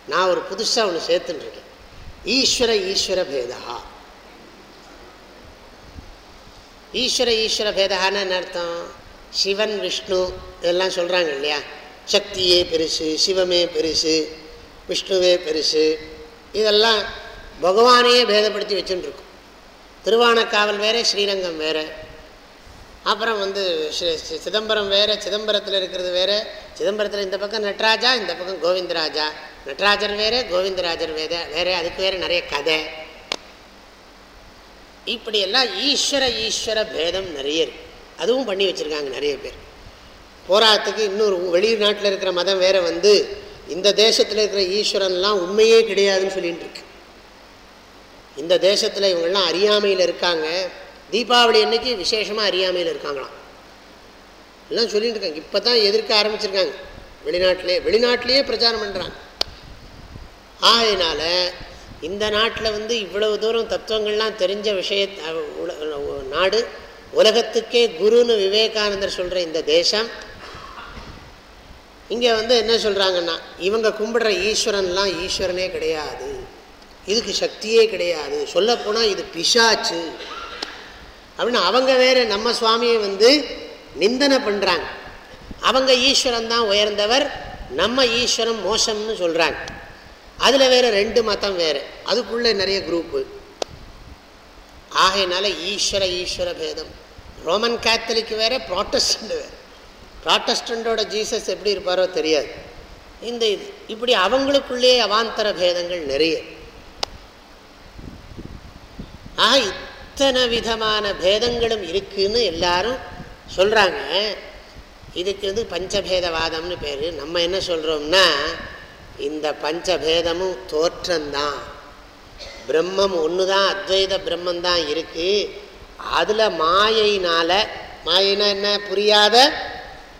நான் ஒரு புதுசாக ஒன்று சேர்த்துட்டுருக்கேன் ஈஸ்வர ஈஸ்வர பேதா. ஈஸ்வர ஈஸ்வர பேதான்னு என்ன அர்த்தம்? சிவன் விஷ்ணு இதெல்லாம் சொல்கிறாங்க இல்லையா? சக்தியே பெருசு சிவமே பெருசு விஷ்ணுவே பெருசு. இதெல்லாம் பகவானையே பேதப்படுத்தி வச்சுட்டுருக்கும் திருவானக்காவல் வேறு ஸ்ரீரங்கம் வேறு. அப்புறம் வந்து சிதம்பரம் வேறு சிதம்பரத்தில் இருக்கிறது வேறு. சிதம்பரத்தில் இந்த பக்கம் நட்ராஜா இந்த பக்கம் கோவிந்தராஜா. நட்ராஜர் வேறு கோவிந்தராஜர் வேத வேறு அதுக்கு வேறு நிறைய கதை. இப்படியெல்லாம் ஈஸ்வர ஈஸ்வர பேதம் நிறைய இருக்குது அதுவும் பண்ணி வச்சுருக்காங்க நிறைய பேர். போராட்டத்துக்கு இன்னொரு வெளிநாட்டில் இருக்கிற மதம் வேறு வந்து இந்த தேசத்தில் இருக்கிற ஈஸ்வரன்லாம் உண்மையே கிடையாதுன்னு சொல்லிகிட்டு இருக்கு. இந்த தேசத்தில் இவங்கெல்லாம் அறியாமையில் இருக்காங்க. தீபாவளி அன்னைக்கு விசேஷமாக அறியாமையில் இருக்காங்களாம். எல்லாம் சொல்லிட்டு இருக்காங்க. இப்போ தான் எதிர்க்க ஆரம்பிச்சிருக்காங்க. வெளிநாட்டிலே வெளிநாட்டிலேயே பிரச்சாரம் பண்ணுறாங்க ஆகையினால இந்த நாட்டில் வந்து இவ்வளவு தூரம் தத்துவங்கள்லாம் தெரிஞ்ச விஷய நாடு உலகத்துக்கே குருன்னு விவேகானந்தர் சொல்கிற இந்த தேசம் இங்கே வந்து என்ன சொல்கிறாங்கன்னா இவங்க கும்பிடுற ஈஸ்வரன்லாம் ஈஸ்வரனே கிடையாது. இதுக்கு சக்தியே கிடையாது. சொல்லப்போனால் இது பிசாச்சு. அப்படின்னு அவங்க வேறு நம்ம சுவாமியை வந்து நிந்தனை பண்ணுறாங்க அவங்க ஈஸ்வரன் தான் உயர்ந்தவர் நம்ம ஈஸ்வரம் மோசம்னு சொல்கிறாங்க அதில் வேறு ரெண்டு மதம் வேறு. அதுக்குள்ளே நிறைய குரூப்பு ஆகையினால ஈஸ்வர ஈஸ்வர பேதம். ரோமன் கேத்தலிக் வேறு ப்ராட்டஸ்டண்ட் வேறு. ப்ராட்டஸ்டண்டோட ஜீசஸ் எப்படி இருப்பாரோ தெரியாது. இந்த இது. இப்படி அவங்களுக்குள்ளேயே அவாந்தர பேதங்கள் நிறைய. ஆக இத்தனை விதமான பேதங்களும் இருக்குதுன்னு எல்லாரும் சொல்கிறாங்க இதுக்கு வந்து பஞ்சபேதவாதம்னு பேர். நம்ம என்ன சொல்கிறோம்னா இந்த பஞ்சபேதமும் தோற்றம்தான். பிரம்மம் ஒன்று தான் அத்வைத பிரம்மந்தான் இருக்குது அதில் மாயையினால் மாயினா என்ன? புரியாத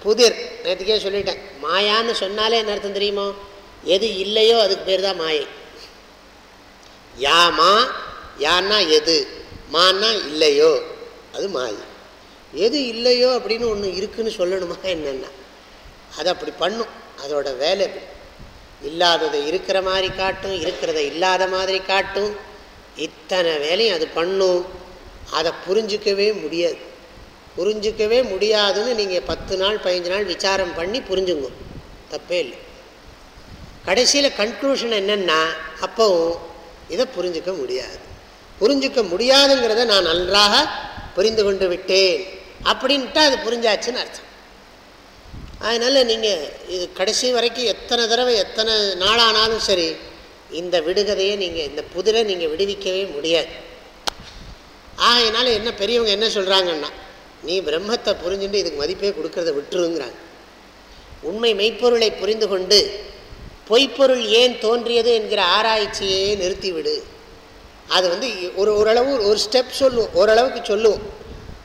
புதிர். நேற்றுக்கே சொல்லிட்டேன். மாயான்னு சொன்னாலே என்ன அர்த்தம் தெரியுமோ? எது இல்லையோ அதுக்கு பேர் தான் மாயை யாமா யான்னா எது? மான்னா இல்லையோ? அது மாயை. எது இல்லையோ அப்படின்னு ஒன்று இருக்குதுன்னு சொல்லணுமா என்னென்னா? அது அப்படி பண்ணும். அதோட வேலை இல்லாததை இருக்கிற மாதிரி காட்டும் இருக்கிறத இல்லாத மாதிரி காட்டும். இத்தனை வேலையும் அது பண்ணும். அதை புரிஞ்சிக்கவே முடியாது. புரிஞ்சிக்கவே முடியாதுன்னு நீங்கள் பத்து நாள் பதினஞ்சு நாள் விசாரம் பண்ணி புரிஞ்சுங்க. தப்பே இல்லை. கடைசியில் கன்க்ளூஷன் என்னென்னா அப்போவும் இதை புரிஞ்சிக்க முடியாது. புரிஞ்சிக்க முடியாதுங்கிறத நான் நன்றாக புரிந்து கொண்டு விட்டேன். அப்படின்ட்டு அது புரிஞ்சாச்சுன்னு அர்த்தம். அதனால் நீங்கள் இது கடைசி வரைக்கும் எத்தனை தடவை எத்தனை நாளானாலும் சரி இந்த விடுகதையை நீங்கள் இந்த புதிரை நீங்கள் விடுவிக்கவே முடியாது. ஆகையினால என்ன பெரியவங்க என்ன சொல்கிறாங்கன்னா நீ பிரம்மத்தை புரிஞ்சுட்டு இதுக்கு மதிப்பே கொடுக்கறத விட்டுருங்கிறாங்க. உண்மை மெய்ப்பொருளை புரிந்து கொண்டு பொய்ப்பொருள் ஏன் தோன்றியது என்கிற ஆராய்ச்சியே நிறுத்திவிடு. அது வந்து ஒரு ஓரளவு ஒரு ஸ்டெப் சொல்லுவோம். ஓரளவுக்கு சொல்லுவோம்.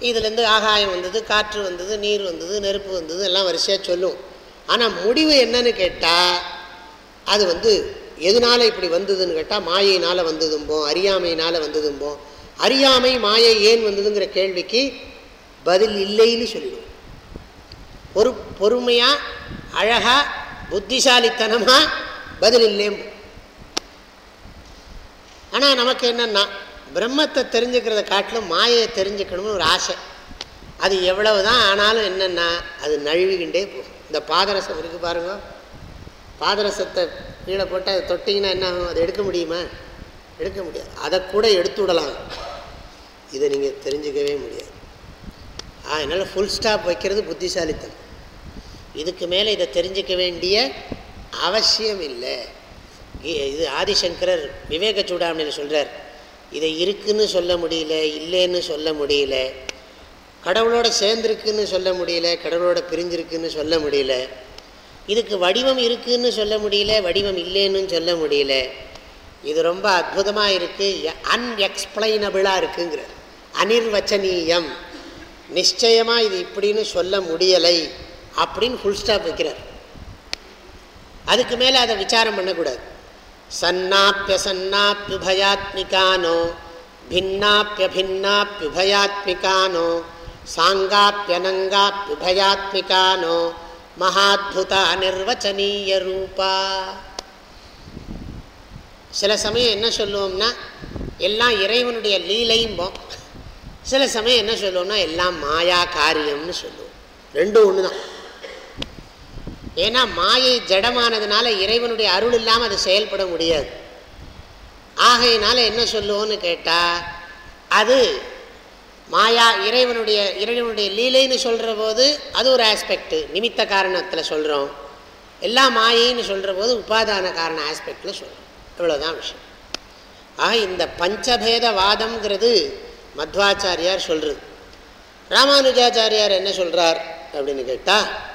இதுலேருந்து ஆகாயம் வந்தது காற்று வந்தது நீர் வந்தது நெருப்பு வந்தது எல்லாம் வரிசையாக சொல்லுவோம். ஆனால் முடிவு என்னன்னு கேட்டால் அது வந்து எதனால் இப்படி வந்ததுன்னு கேட்டால் மாயையினால் வந்ததும்போம் அறியாமையினால் வந்ததும்போம். அறியாமை மாயை ஏன் வந்ததுங்கிற கேள்விக்கு பதில் இல்லைன்னு சொல்லிடுவோம். பொறு பொறுமையாக அழகாக புத்திசாலித்தனமாக பதில் இல்லையும் ஆனால் நமக்கு என்னென்னா பிரம்மத்தை தெரிஞ்சுக்கிறத காட்டிலும் மாயையை தெரிஞ்சுக்கணும்னு ஒரு ஆசை. அது எவ்வளவு தான் ஆனாலும் என்னென்னா அது நழுவிக்கிண்டே போகும். இந்த பாதரசம் இருக்குது பாருங்க. பாதரசத்தை கீழே போட்டு அதை தொட்டிங்கன்னா என்ன ஆகும்? அதை எடுக்க முடியுமா? எடுக்க முடியாது. அதை கூட எடுத்து விடலாம். இதை நீங்கள் தெரிஞ்சுக்கவே முடியாது. அதனால் ஃபுல் ஸ்டாப் வைக்கிறது புத்திசாலித்தனம். இதுக்கு மேலே இதை தெரிஞ்சிக்க வேண்டிய அவசியம் இல்லை. இது ஆதிசங்கரர் விவேக சூடாமணியில் சொல்கிறார் இதை இருக்குன்னு சொல்ல முடியல இல்லைன்னு சொல்ல முடியல கடவுளோட சேர்ந்துருக்குன்னு சொல்ல முடியல கடவுளோட பிரிஞ்சிருக்குன்னு சொல்ல முடியல இதுக்கு வடிவம் இருக்குதுன்னு சொல்ல முடியல வடிவம் இல்லைன்னு சொல்ல முடியல இது ரொம்ப அற்புதமாக இருக்குது அன்எக்ஸ்பிளைனபிளாக இருக்குங்கிறார். அனிர்வச்சனீயம் நிச்சயமாக இது இப்படின்னு சொல்ல முடியலை அப்படின்னு ஃபுல் ஸ்டாப் வைக்கிறார். அதுக்கு மேலே அதை விசாரம் பண்ணக்கூடாது. சன்னாப்பிய சன்னாப்பியுபயாத்மிகானோ பின்னாப்பிய சாங்காப்பியனங்காப்பியுபயாத்மிகானோ மகாத்புதா நிர்வச்சனீய ரூபா. சில சமயம் என்ன சொல்லுவோம்னா எல்லாம் இறைவனுடைய லீலையும்போம் சில சமயம் என்ன சொல்லுவோம்னா எல்லாம் மாயா காரியம்னு சொல்லுவோம். ரெண்டும் ஒன்று தான் ஏன்னா மாயை ஜடமானதுனால இறைவனுடைய அருள் இல்லாமல் அது செயல்பட முடியாது. ஆகையினால என்ன சொல்லுவோன்னு கேட்டால் அது மாயா இறைவனுடைய இறைவனுடைய லீலைன்னு சொல்கிற போது அது ஒரு ஆஸ்பெக்டு நிமித்த காரணத்தில் சொல்கிறோம் எல்லா மாயைன்னு சொல்கிற போது உபாதான காரண ஆஸ்பெக்டில் சொல்கிறோம் இவ்வளோதான் விஷயம். ஆக இந்த பஞ்சபேத வாதம்ங்கிறது மத்வாச்சாரியார் சொல்கிறது ராமானுஜாச்சாரியார் என்ன சொல்கிறார் அப்படின்னு கேட்டால்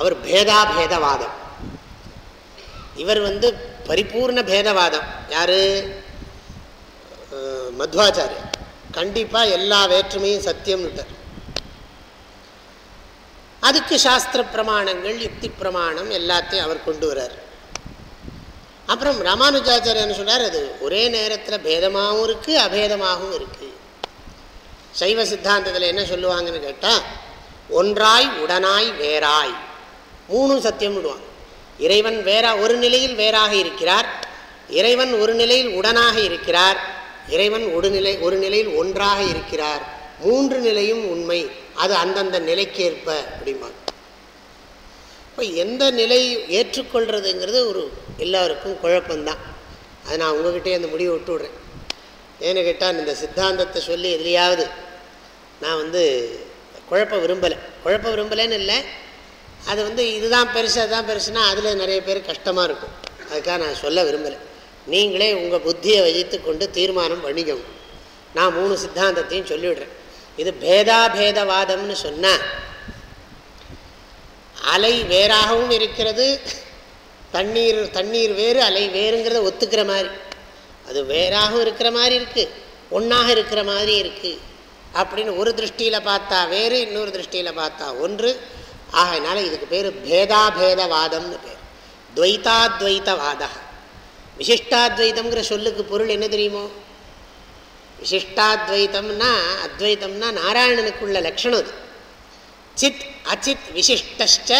அவர் பேதாபேதவாதம். இவர் வந்து பரிபூர்ண பேதவாதம். யார்? மத்வாச்சாரியர் கண்டிப்பாக எல்லா வேற்றுமையும் சத்தியம்னுட்டார் அதுக்கு சாஸ்திர பிரமாணங்கள் யுக்தி பிரமாணம் எல்லாத்தையும் அவர் கொண்டு வர்றார். அப்புறம் ராமானுஜாச்சாரியன்னு என்ன அது ஒரே நேரத்தில் பேதமாகவும் இருக்குது அபேதமாகவும் இருக்குது சைவ சித்தாந்தத்தில் என்ன சொல்லுவாங்கன்னு கேட்டால் ஒன்றாய் உடனாய் வேறாய். மூணும் சத்தியம் இறைவன் வேறா ஒரு நிலையில் வேறாக இருக்கிறார். இறைவன் ஒரு நிலையில் உடனாக இருக்கிறார். இறைவன் ஒரு நிலை ஒரு நிலையில் ஒன்றாக இருக்கிறார். மூன்று நிலையும் உண்மை. அது அந்தந்த நிலைக்கேற்ப அப்படிம்பாங்க இப்போ எந்த நிலை ஏற்றுக்கொள்கிறதுங்கிறது ஒரு எல்லாருக்கும் குழப்பம்தான். அது நான் உங்ககிட்டே அந்த முடிவை விட்டு விட்றேன். ஏன்னு கேட்டால் இந்த சித்தாந்தத்தை சொல்லி எதுலையாவது நான் வந்து குழப்ப விரும்பலை. குழப்ப விரும்பலைன்னு இல்லை. அது வந்து இதுதான் பெருசு அதுதான் பெருசுனா அதில் நிறைய பேர் கஷ்டமாக இருக்கும். அதுக்காக நான் சொல்ல விரும்பலை. நீங்களே உங்கள் புத்தியை வைத்து கொண்டு தீர்மானம் பண்ணிக்கோங்க. நான் மூணு சித்தாந்தத்தையும் சொல்லிவிடுறேன். இது பேதாபேதவாதம்னு சொன்னால் அலை வேறாகவும் இருக்கிறது தண்ணீர் தண்ணீர் வேறு அலை வேறுங்கிறத ஒத்துக்கிற மாதிரி. அது வேறாகவும் இருக்கிற மாதிரி இருக்குது ஒன்றாக இருக்கிற மாதிரி இருக்குது அப்படின்னு ஒரு திருஷ்டியில் பார்த்தா வேறு இன்னொரு திருஷ்டியில் பார்த்தா ஒன்று. ஆகையினால இதுக்கு பேர் பேதாபேதவாதம்னு பேர். துவைத்தாத்வைத்தவாதா விசிஷ்டாத்வைத்தம்ங்கிற சொல்லுக்கு பொருள் என்ன தெரியுமோ? விசிஷ்டாத்வைத்தம்னா அத்வைத்தம்னா நாராயணனுக்குள்ள லட்சணம் அது. சித் அச்சித் விசிஷ்டச்ச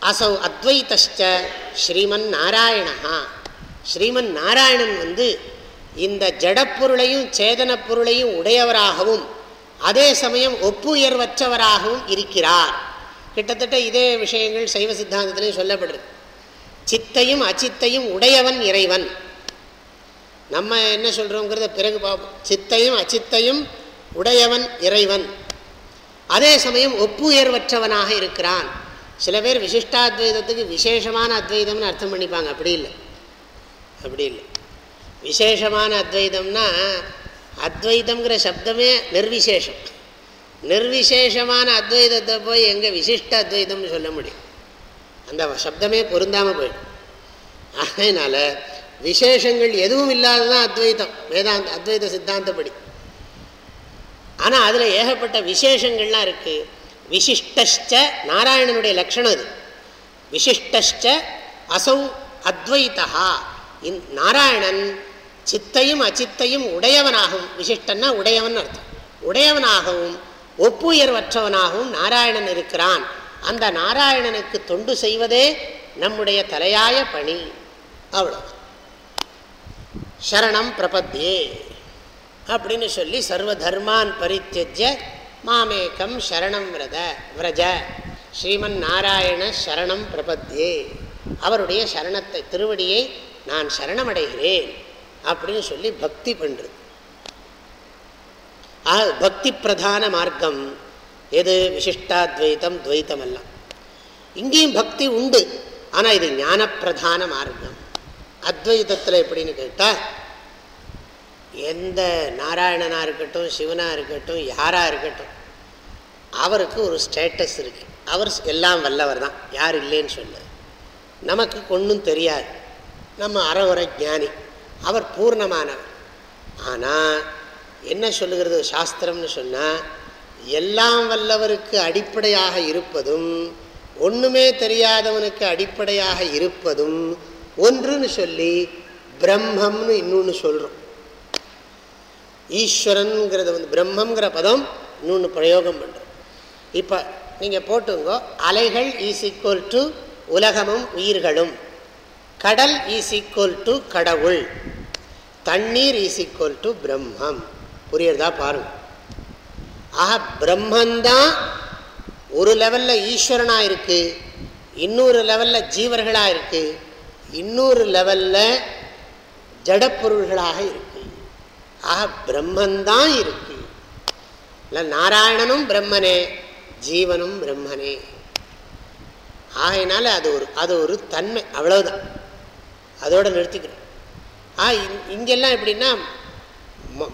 அசௌ அத்வைத்த ஸ்ரீமன் நாராயணா ஸ்ரீமன் நாராயணன் வந்து இந்த ஜடப்பொருளையும் சேதன பொருளையும் உடையவராகவும் அதே சமயம் ஒப்புயர்வற்றவராகவும் இருக்கிறார். கிட்டத்தட்ட இதே விஷயங்கள் சைவ சித்தாந்தத்திலையும் சொல்லப்படுறது சித்தையும் அச்சித்தையும் உடையவன் இறைவன். நம்ம என்ன சொல்கிறோங்கிறத பிறகு பார்ப்போம். சித்தையும் அச்சித்தையும் உடையவன் இறைவன். அதே சமயம் ஒப்புயர்வற்றவனாக இருக்கிறான். சில பேர் விசிஷ்டாத்வைதத்துக்கு விசேஷமான அத்வைதம்னு அர்த்தம் பண்ணிப்பாங்க. அப்படி இல்லை. அப்படி இல்லை. விசேஷமான அத்வைதம்னா அத்வைதம்ங்கிற சப்தமே நிர்விசேஷம். நிர்விசேஷமான அத்வைதத்தை போய் எங்கே விசிஷ்ட அத்வைதம்னு சொல்ல முடியும். அந்த சப்தமே பொருந்தாமல் போயிடும். அதனால் விசேஷங்கள் எதுவும் இல்லாததான் அத்வைத்தம் வேதாந்த அத்வைத சித்தாந்தப்படி. ஆனால் அதில் ஏகப்பட்ட விசேஷங்கள்லாம் இருக்குது விசிஷ்டஷ்ட நாராயணனுடைய லக்ஷணம் அது விசிஷ்டஷ்ட அசௌ அத்வைத்தா இந் நாராயணன் சித்தையும் அச்சித்தையும் உடையவனாகவும் விசிஷ்டன்னா உடையவன் அர்த்தம். உடையவனாகவும் ஒப்புயர்வற்றவனாகவும் நாராயணன் இருக்கிறான். அந்த நாராயணனுக்கு தொண்டு செய்வதே நம்முடைய தலையாய பணி. அவ்வளோ சரணம் பிரபத்தியே அப்படின்னு சொல்லி சர்வ தர்மான் பரித்தஜ மாமேக்கம் சரணம் விரத விரஜ. ஸ்ரீமன் நாராயண சரணம் பிரபத்தியே அவருடைய சரணத்தை திருவடியை நான் சரணமடைகிறேன் அப்படின்னு சொல்லி பக்தி பண்ணுறது பக்தி பிரதான மார்க்கம். எது? விசிஷ்டாத்வைத்தம் துவைத்தம் எல்லாம் இங்கேயும் பக்தி உண்டு. ஆனால் இது ஞானப்பிரதான மார்க்கம். அத்வைதத்தில் எப்படின்னு கேட்டால் எந்த நாராயணனாக இருக்கட்டும் சிவனாக இருக்கட்டும் யாராக இருக்கட்டும் அவருக்கு ஒரு ஸ்டேட்டஸ் இருக்குது அவர் எல்லாம் வல்லவர் தான். யார் இல்லைன்னு சொல்ல. நமக்கு ஒன்றும் தெரியாது. நம்ம அறவுரை ஞானி. அவர் பூர்ணமானவர். ஆனால் என்ன சொல்லுகிறது? சாஸ்திரம்னு சொன்னால் எல்லாம் வல்லவருக்கு அடிப்படையாக இருப்பதும் ஒன்றுமே தெரியாதவனுக்கு அடிப்படையாக இருப்பதும் ஒன்றுன்னு சொல்லி பிரம்மம்னு இன்னொன்று சொல்கிறோம் ஈஸ்வரனுங்கிறத வந்து பிரம்மங்கிற பதம் இன்னொன்று பிரயோகம் பண்ணுறோம் இப்போ நீங்கள் போட்டுங்கோ அலைகள் ஈஸ் ஈக்குவல் டு உலகமும் உயிர்களும். கடல் ஈஸ் ஈக்குவல் டு கடவுள். தண்ணீர் ஈஸ் ஈக்குவல் டு பிரம்மம். புரியுறதா பாருங்கள் ஆக பிரம்மந்தான் ஒரு லெவலில் ஈஸ்வரனாக இருக்குது இன்னொரு லெவலில் ஜீவர்களாக இருக்குது இன்னொரு லெவலில் ஜடப்பொருள்களாக இருக்குது ஆக பிரம்மந்தான் இருக்கு. இல்லை நாராயணனும் பிரம்மனே ஜீவனும் பிரம்மனே. ஆகையினால அது ஒரு அது ஒரு தன்மை அவ்வளவுதான். அதோடு நிறுத்திக்கிறோம். ஆ இங்கெல்லாம் எப்படின்னா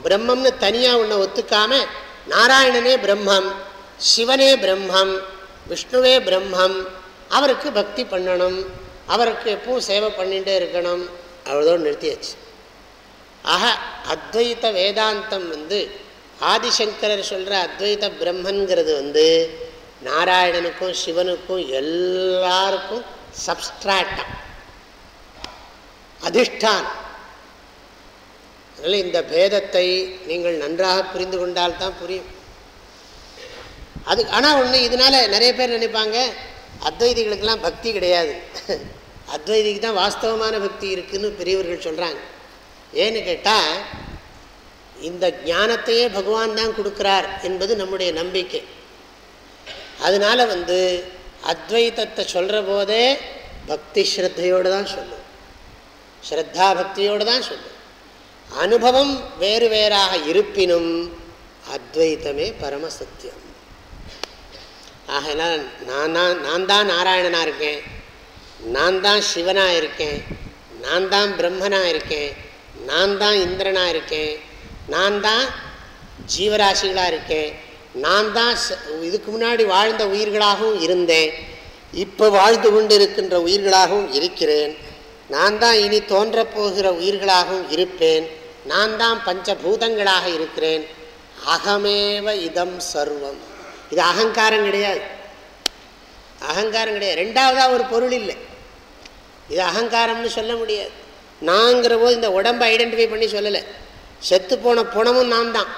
பிரம்மம்னு தனியாக ஒன்று ஒத்துக்காம நாராயணனே பிரம்மம் சிவனே பிரம்மம் விஷ்ணுவே பிரம்மம் அவருக்கு பக்தி பண்ணணும் அவருக்கு எப்பவும் சேவை பண்ணிகிட்டே இருக்கணும் அவ்வளோதோடு நிறுத்தியாச்சு. ஆக அத்வைத வேதாந்தம் வந்து ஆதிசங்கரர் சொல்கிற அத்வைத பிரம்மன்கிறது வந்து நாராயணனுக்கும் சிவனுக்கும் எல்லாருக்கும் சப்ஸ்ட்ராட்டம் அதிஷ்டான் அதனால் இந்த பேதத்தை நீங்கள் நன்றாக புரிந்து கொண்டால் தான் புரியும். அது ஆனால் ஒன்று இதனால் நிறைய பேர் நினைப்பாங்க அத்வைதிகளுக்கெல்லாம் பக்தி கிடையாது. அத்வைதிக்கு தான் வாஸ்தவமான பக்தி இருக்குதுன்னு பெரியவர்கள் சொல்கிறாங்க ஏன்னு கேட்டால் இந்த ஞானத்தையே பகவான் தான் கொடுக்குறார் என்பது நம்முடைய நம்பிக்கை. அதனால் வந்து அத்வைத்தத்தை சொல்கிற போதே பக்தி ஸ்ரத்தையோடு தான் சொல்லும். ஸ்ரத்தா பக்தியோடு தான் சொல்லும். அனுபவம் வேறு வேறாக இருப்பினும் அத்வைத்தமே பரமசத்தியம். ஆகையினால் நான் தான் நான் தான் நாராயணனாக இருக்கேன் நான் தான் சிவனாக இருக்கேன் நான் தான் பிரம்மனாக இருக்கேன் நான் தான் இந்திரனாக இருக்கேன் நான் தான் ஜீவராசிகளாக இருக்கேன் நான் தான் இதுக்கு முன்னாடி வாழ்ந்த உயிர்களாகவும் இருந்தேன் இப்போ வாழ்ந்து கொண்டு இருக்கின்ற உயிர்களாகவும் இருக்கிறேன் நான் தான் இனி தோன்றப்போகிற உயிர்களாகவும் இருப்பேன். நான் தான் பஞ்சபூதங்களாக இருக்கிறேன். அகமேவ இதம் சர்வம். இது அகங்காரம் கிடையாது. அகங்காரம் கிடையாது. ரெண்டாவதாக ஒரு பொருள் இல்லை. இது அகங்காரம்னு சொல்ல முடியாது. நாங்கிற போது இந்த உடம்பை ஐடென்டிஃபை பண்ணி சொல்லலை. செத்து போன புணமும் நான் தான்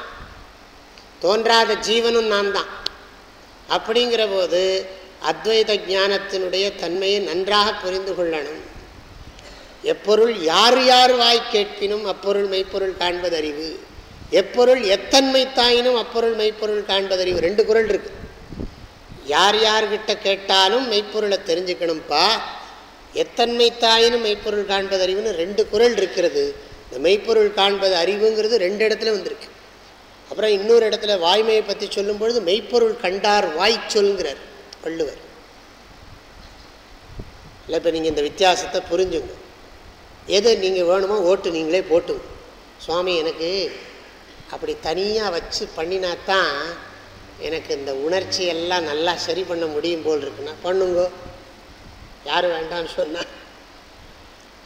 தோன்றாத ஜீவனும் நான் தான் அப்படிங்கிற போது அத்வைத ஞானத்தினுடைய தன்மையை நன்றாக புரிந்து கொள்ளணும். எப்பொருள் யார் யார் வாய் கேட்பினும் அப்பொருள் மெய்ப்பொருள் காண்பதறிவு. எப்பொருள் எத்தன்மை தாயினும் அப்பொருள் மெய்ப்பொருள் காண்பதறிவு. ரெண்டு குரல் இருக்கு. யார் யார்கிட்ட கேட்டாலும் மெய்ப்பொருளை தெரிஞ்சுக்கணும்ப்பா எத்தன்மை தாயினும் மெய்ப்பொருள் காண்பது அறிவுன்னு ரெண்டு குரல் இருக்கிறது. இந்த மெய்ப்பொருள் காண்பது அறிவுங்கிறது ரெண்டு இடத்துல வந்திருக்கு. அப்புறம் இன்னொரு இடத்துல வாய்மையை பற்றி சொல்லும் பொழுது மெய்ப்பொருள் கண்டார் வாய் சொல்கிறார் வள்ளுவர். இல்லை இப்போ நீங்கள் இந்த வித்தியாசத்தை புரிஞ்சுங்க. எது நீங்கள் வேணுமோ ஓட்டு நீங்களே போட்டு. சுவாமி எனக்கு அப்படி தனியாக வச்சு பண்ணினாத்தான் எனக்கு இந்த உணர்ச்சி எல்லாம் நல்லா சரி பண்ண முடியும் போல் இருக்குன்னா பண்ணுங்கோ. யார் வேண்டாம்னு சொன்னால்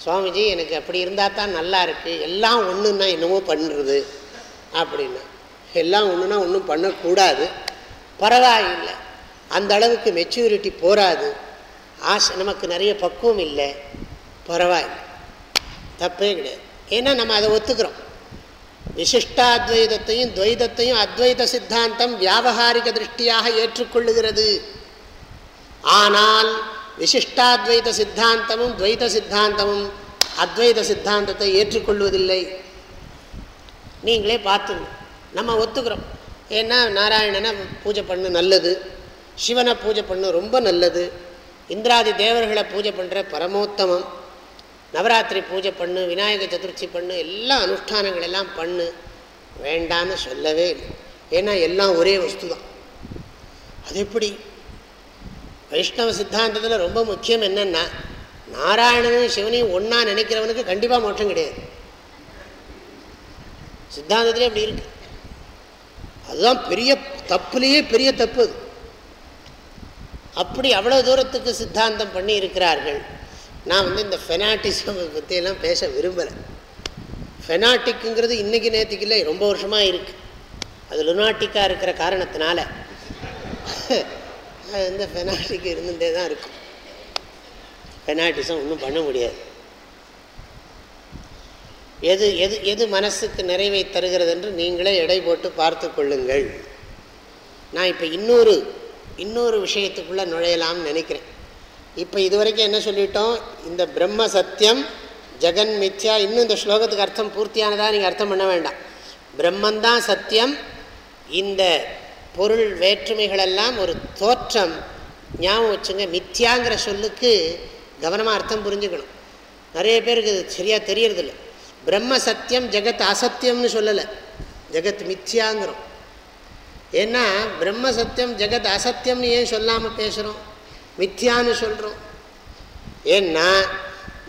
சுவாமிஜி எனக்கு அப்படி இருந்தால் தான் நல்லா இருக்குது எல்லாம் ஒன்றுன்னா என்னமோ பண்ணுறது அப்படின்னா. எல்லாம் ஒன்றுனா ஒன்றும் பண்ணக்கூடாது. பரவாயில்லை. அந்த அளவுக்கு மெச்சூரிட்டி போராது ஆசை நமக்கு நிறைய பக்குவம் இல்லை. பரவாயில்லை. தப்பே கிடையாது. ஏன்னா நம்ம அதை ஒத்துக்கிறோம். விசிஷ்டாத்வைதத்தையும் துவைதத்தையும் அத்வைத சித்தாந்தம் வியாபகாரிக திருஷ்டியாக ஏற்றுக்கொள்ளுகிறது. ஆனால் விசிஷ்டாத்வைத சித்தாந்தமும் துவைத சித்தாந்தமும் அத்வைத சித்தாந்தத்தை ஏற்றுக்கொள்வதில்லை. நீங்களே பார்த்துங்க. நம்ம ஒத்துக்கிறோம். ஏன்னா நாராயணனை பூஜை பண்ணு நல்லது. சிவனை பூஜை பண்ணு ரொம்ப நல்லது. இந்திராதி தேவர்களை பூஜை பண்ணுற பரமோத்தமம். நவராத்திரி பூஜை பண்ணு விநாயக சதுர்த்தி பண்ணு எல்லா அனுஷ்டானங்கள் எல்லாம் பண்ணு. வேண்டான்னு சொல்லவே இல்லை. ஏன்னா எல்லாம் ஒரே வஸ்து தான் அது எப்படி? வைஷ்ணவ சித்தாந்தத்தில் ரொம்ப முக்கியம் என்னென்னா நாராயணனும் சிவனையும் ஒன்றா நினைக்கிறவனுக்கு கண்டிப்பாக மோட்சம் கிடையாது. சித்தாந்தத்திலே அப்படி இருக்கு. அதுதான் பெரிய தப்புலேயே பெரிய தப்பு அது. அப்படி அவ்வளோ தூரத்துக்கு சித்தாந்தம் பண்ணி இருக்கிறார்கள் நான் வந்து இந்த ஃபெனாட்டிசம் பற்றியெல்லாம் பேச விரும்பலை. ஃபெனாட்டிக்குங்கிறது இன்றைக்கி நேற்றுக்கு இல்லை ரொம்ப வருஷமாக இருக்குது அது லுனாட்டிக்காக இருக்கிற காரணத்தினால. அது வந்து ஃபெனாட்டிக் இருந்துகிட்டே தான் இருக்கும். ஃபெனாட்டிசம் ஒன்றும் பண்ண முடியாது. எது எது எது மனசுக்கு நிறைவை தருகிறது என்று நீங்களே எடை போட்டு பார்த்து கொள்ளுங்கள். நான் இப்போ இன்னொரு இன்னொரு விஷயத்துக்குள்ளே நுழையலாம்னு நினைக்கிறேன். இப்போ இதுவரைக்கும் என்ன சொல்லிட்டோம்? இந்த பிரம்ம சத்தியம் ஜெகன் மித்யா இன்னும் இந்த ஸ்லோகத்துக்கு அர்த்தம் பூர்த்தியானதாக நீங்கள் அர்த்தம் பண்ண வேண்டாம். பிரம்மந்தான் சத்தியம் இந்த பொருள் வேற்றுமைகளெல்லாம் ஒரு தோற்றம். ஞாபகம் வச்சுங்க மித்யாங்கிற சொல்லுக்கு கவனமாக அர்த்தம் புரிஞ்சுக்கணும். நிறைய பேருக்கு இது சரியாக தெரியறதில்ல. பிரம்ம சத்தியம் ஜெகத் அசத்தியம்னு சொல்லலை. ஜெகத் மித்யாங்கிறோம். ஏன்னா பிரம்ம சத்தியம் ஜெகத் அசத்தியம்னு ஏன் சொல்லாமல் பேசுகிறோம் மித்யான்னு சொல்கிறோம் ஏன்னா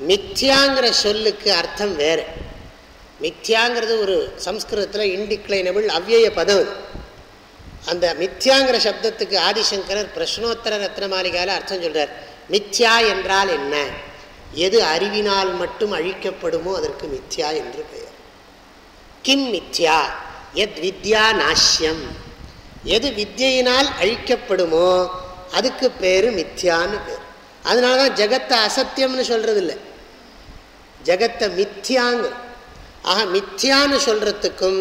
மித்யாங்கிற சொல்லுக்கு அர்த்தம் வேறு. மித்யாங்கிறது ஒரு சம்ஸ்கிருதத்தில் இன்டிக்ளைனபிள் அவ்விய பதம். அந்த மித்யாங்கிற சப்தத்துக்கு ஆதிசங்கரர் பிரஷ்னோத்தர ரத்னமாளிகாவில் அர்த்தம் சொல்கிறார் மித்யா என்றால் என்ன? எது அறிவினால் மட்டும் அழிக்கப்படுமோ அதற்கு மித்யா என்று பெயர். கிம் மித்யா? எத் வித்யா நாஷ்யம். எது வித்தியினால் அழிக்கப்படுமோ அதுக்கு பேர் மித்யான்னு பேர். அதனால தான் ஜெகத்தை அசத்தியம்னு சொல்கிறது இல்லை ஜெகத்தை மித்யாங்க. ஆக மித்யான்னு சொல்கிறதுக்கும்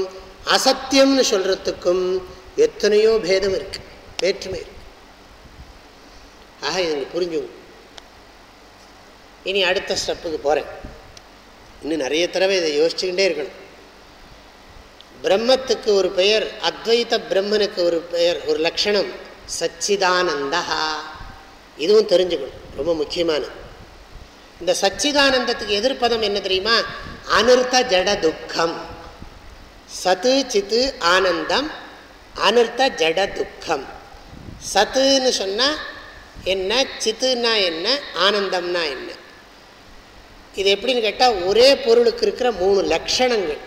அசத்தியம்னு சொல்கிறதுக்கும் எத்தனையோ பேதம் இருக்கு. வேற்றுமை இருக்கு. ஆக இது புரிஞ்சுங்க இனி அடுத்த ஸ்டெப்புக்கு போகிறேன் இன்னும் நிறைய தடவை இதை யோசிச்சுக்கிட்டே இருக்கணும். பிரம்மத்துக்கு ஒரு பெயர் அத்வைத பிரம்மனுக்கு ஒரு பெயர் ஒரு லட்சணம். சச்சிதானந்தா. இதுவும் தெரிஞ்சுக்கணும் ரொம்ப முக்கியமானது. இந்த சச்சிதானந்தத்துக்கு எதிர்ப்பதம் என்ன தெரியுமா? அனிர்த்த ஜட துக்கம். சத்து சித்து ஆனந்தம் அனிர்த்த ஜட துக்கம். சத்துன்னு சொன்னால் என்ன? சித்துன்னா என்ன? ஆனந்தம்னா என்ன? இது எப்படின்னு கேட்டால் ஒரே பொருளுக்கு இருக்கிற மூணு லட்சணங்கள்.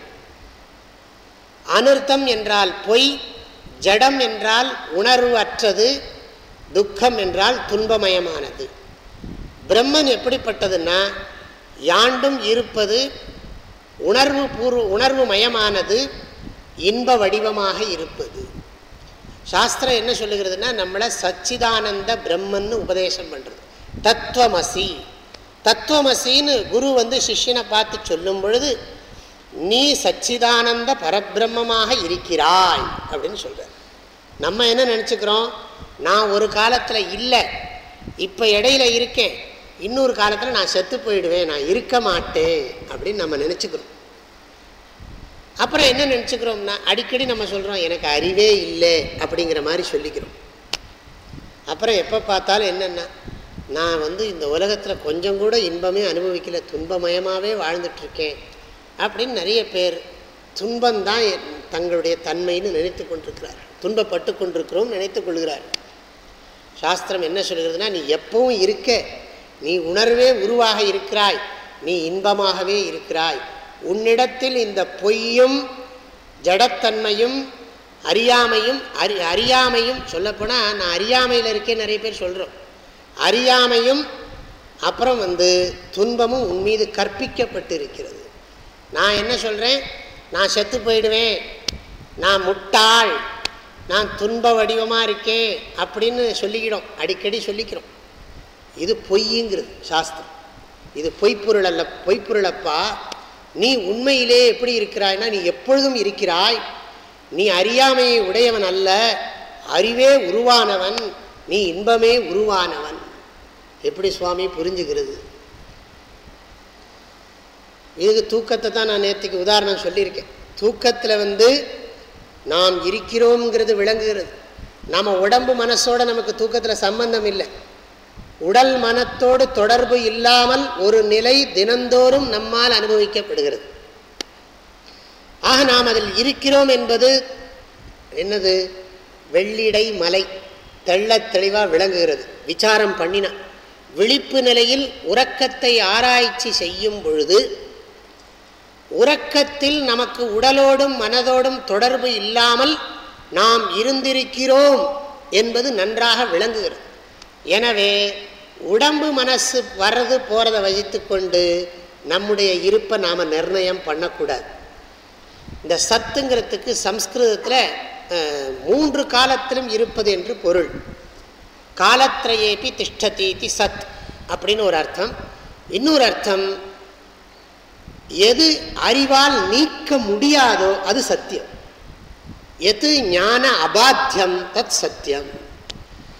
அனிர்த்தம் என்றால் பொய் ஜடம் என்றால் உணர்வு அற்றது துக்கம் என்றால் துன்பமயமானது. பிரம்மன் எப்படிப்பட்டதுன்னா யாண்டும் இருப்பது உணர்வு பூர்வ உணர்வு மயமானது இன்ப வடிவமாக இருப்பது. சாஸ்திரம் என்ன சொல்லுகிறதுனா நம்மளை சச்சிதானந்த பிரம்மன்னு உபதேசம் பண்ணுறது தத்துவமசி. தத்துவமசின்னு குரு வந்து சிஷ்யனை பார்த்து சொல்லும் பொழுது நீ சச்சிதானந்த பரபிரம்மமாக இருக்கிறாய் அப்படின்னு சொல்கிறார் நம்ம என்ன நினச்சிக்கிறோம்? நான் ஒரு காலத்தில் இல்லை. இப்போ இடையில இருக்கேன். இன்னொரு காலத்தில் நான் செத்து போயிடுவேன். நான் இருக்க மாட்டேன். அப்படின்னு நம்ம நினச்சிக்கிறோம். அப்புறம் என்ன நினச்சிக்கிறோம்னா அடிக்கடி நம்ம சொல்கிறோம் எனக்கு அறிவே இல்லை அப்படிங்கிற மாதிரி சொல்லிக்கிறோம். அப்புறம் எப்போ பார்த்தாலும் என்னென்னா நான் வந்து இந்த உலகத்தில் கொஞ்சம் கூட இன்பமே அனுபவிக்கல. துன்பமயமாகவே வாழ்ந்துட்டுருக்கேன். அப்படின்னு நிறைய பேர் துன்பம்தான் தங்களுடைய தன்மைன்னு நினைத்து கொண்டிருக்கிறார் துன்பப்பட்டு கொண்டிருக்கிறோம் நினைத்து கொள்கிறார். சாஸ்திரம் என்ன சொல்கிறதுனா நீ எப்பவும் இருக்க நீ உணர்வே உருவாக இருக்கிறாய் நீ இன்பமாகவே இருக்கிறாய். உன்னிடத்தில் இந்த பொய்யும் ஜடத்தன்மையும் அறியாமையும் அறி அறியாமையும் சொல்லப்போனால் நான் அறியாமையில் இருக்கேன் நிறைய பேர் சொல்கிறோம் அறியாமையும் அப்புறம் வந்து துன்பமும் உன் மீது கற்பிக்கப்பட்டு இருக்கிறது நான் என்ன சொல்கிறேன் நான் செத்து போயிடுவேன். நான் முட்டாள். நான் துன்ப வடிவமாக இருக்கேன் அப்படின்னு சொல்லிக்கிடும் அடிக்கடி சொல்லிக்கிறோம். இது பொய்ங்கிறது சாஸ்திரம். இது பொய்ப்பொருள் அல்ல. பொய்ப்பொருளப்பா நீ உண்மையிலே எப்படி இருக்கிறாய்னா நீ எப்பொழுதும் இருக்கிறாய். நீ அறியாமையை உடையவன் அல்ல. அறிவே உருவானவன். நீ இன்பமே உருவானவன். எப்படி சுவாமி புரிஞ்சுக்கிறது? இதுக்கு தூக்கத்தை தான் நான் நேற்றுக்கு உதாரணம் சொல்லியிருக்கேன். தூக்கத்தில் வந்து நாம் இருக்கிறோங்கிறது விளங்குகிறது. நம்ம உடம்பு மனசோட நமக்கு தூக்கத்தில் சம்பந்தம் இல்லை. உடல் மனத்தோடு தொடர்பு இல்லாமல் ஒரு நிலை தினந்தோறும் நம்மால் அனுபவிக்கப்படுகிறது. ஆக நாம் அதில் இருக்கிறோம் என்பது என்னது? வெள்ளிடை மலை. தெள்ள தெளிவாக விளங்குகிறது. விசாரம் பண்ணினா. விழிப்பு நிலையில் உறக்கத்தை ஆராய்ச்சி செய்யும் பொழுது உறக்கத்தில் நமக்கு உடலோடும் மனதோடும் தொடர்பு இல்லாமல் நாம் இருந்திருக்கிறோம் என்பது நன்றாக விளங்குகிறது. எனவே உடம்பு மனசு வர்றது போகிறத வைத்து கொண்டு நம்முடைய இருப்பை நாம் நிர்ணயம் பண்ணக்கூடாது. இந்த சத்துங்கிறதுக்கு சம்ஸ்கிருதத்தில் மூன்று காலத்திலும் இருப்பது என்று பொருள். காலத்திரையேபி திஷ்டதீதி சத் அப்படின்னு ஒரு அர்த்தம். இன்னொரு அர்த்தம் எது அறிவால் நீக்க முடியாதோ அது சத்தியம். எது ஞான அபாத்தியம் தத் சத்தியம்.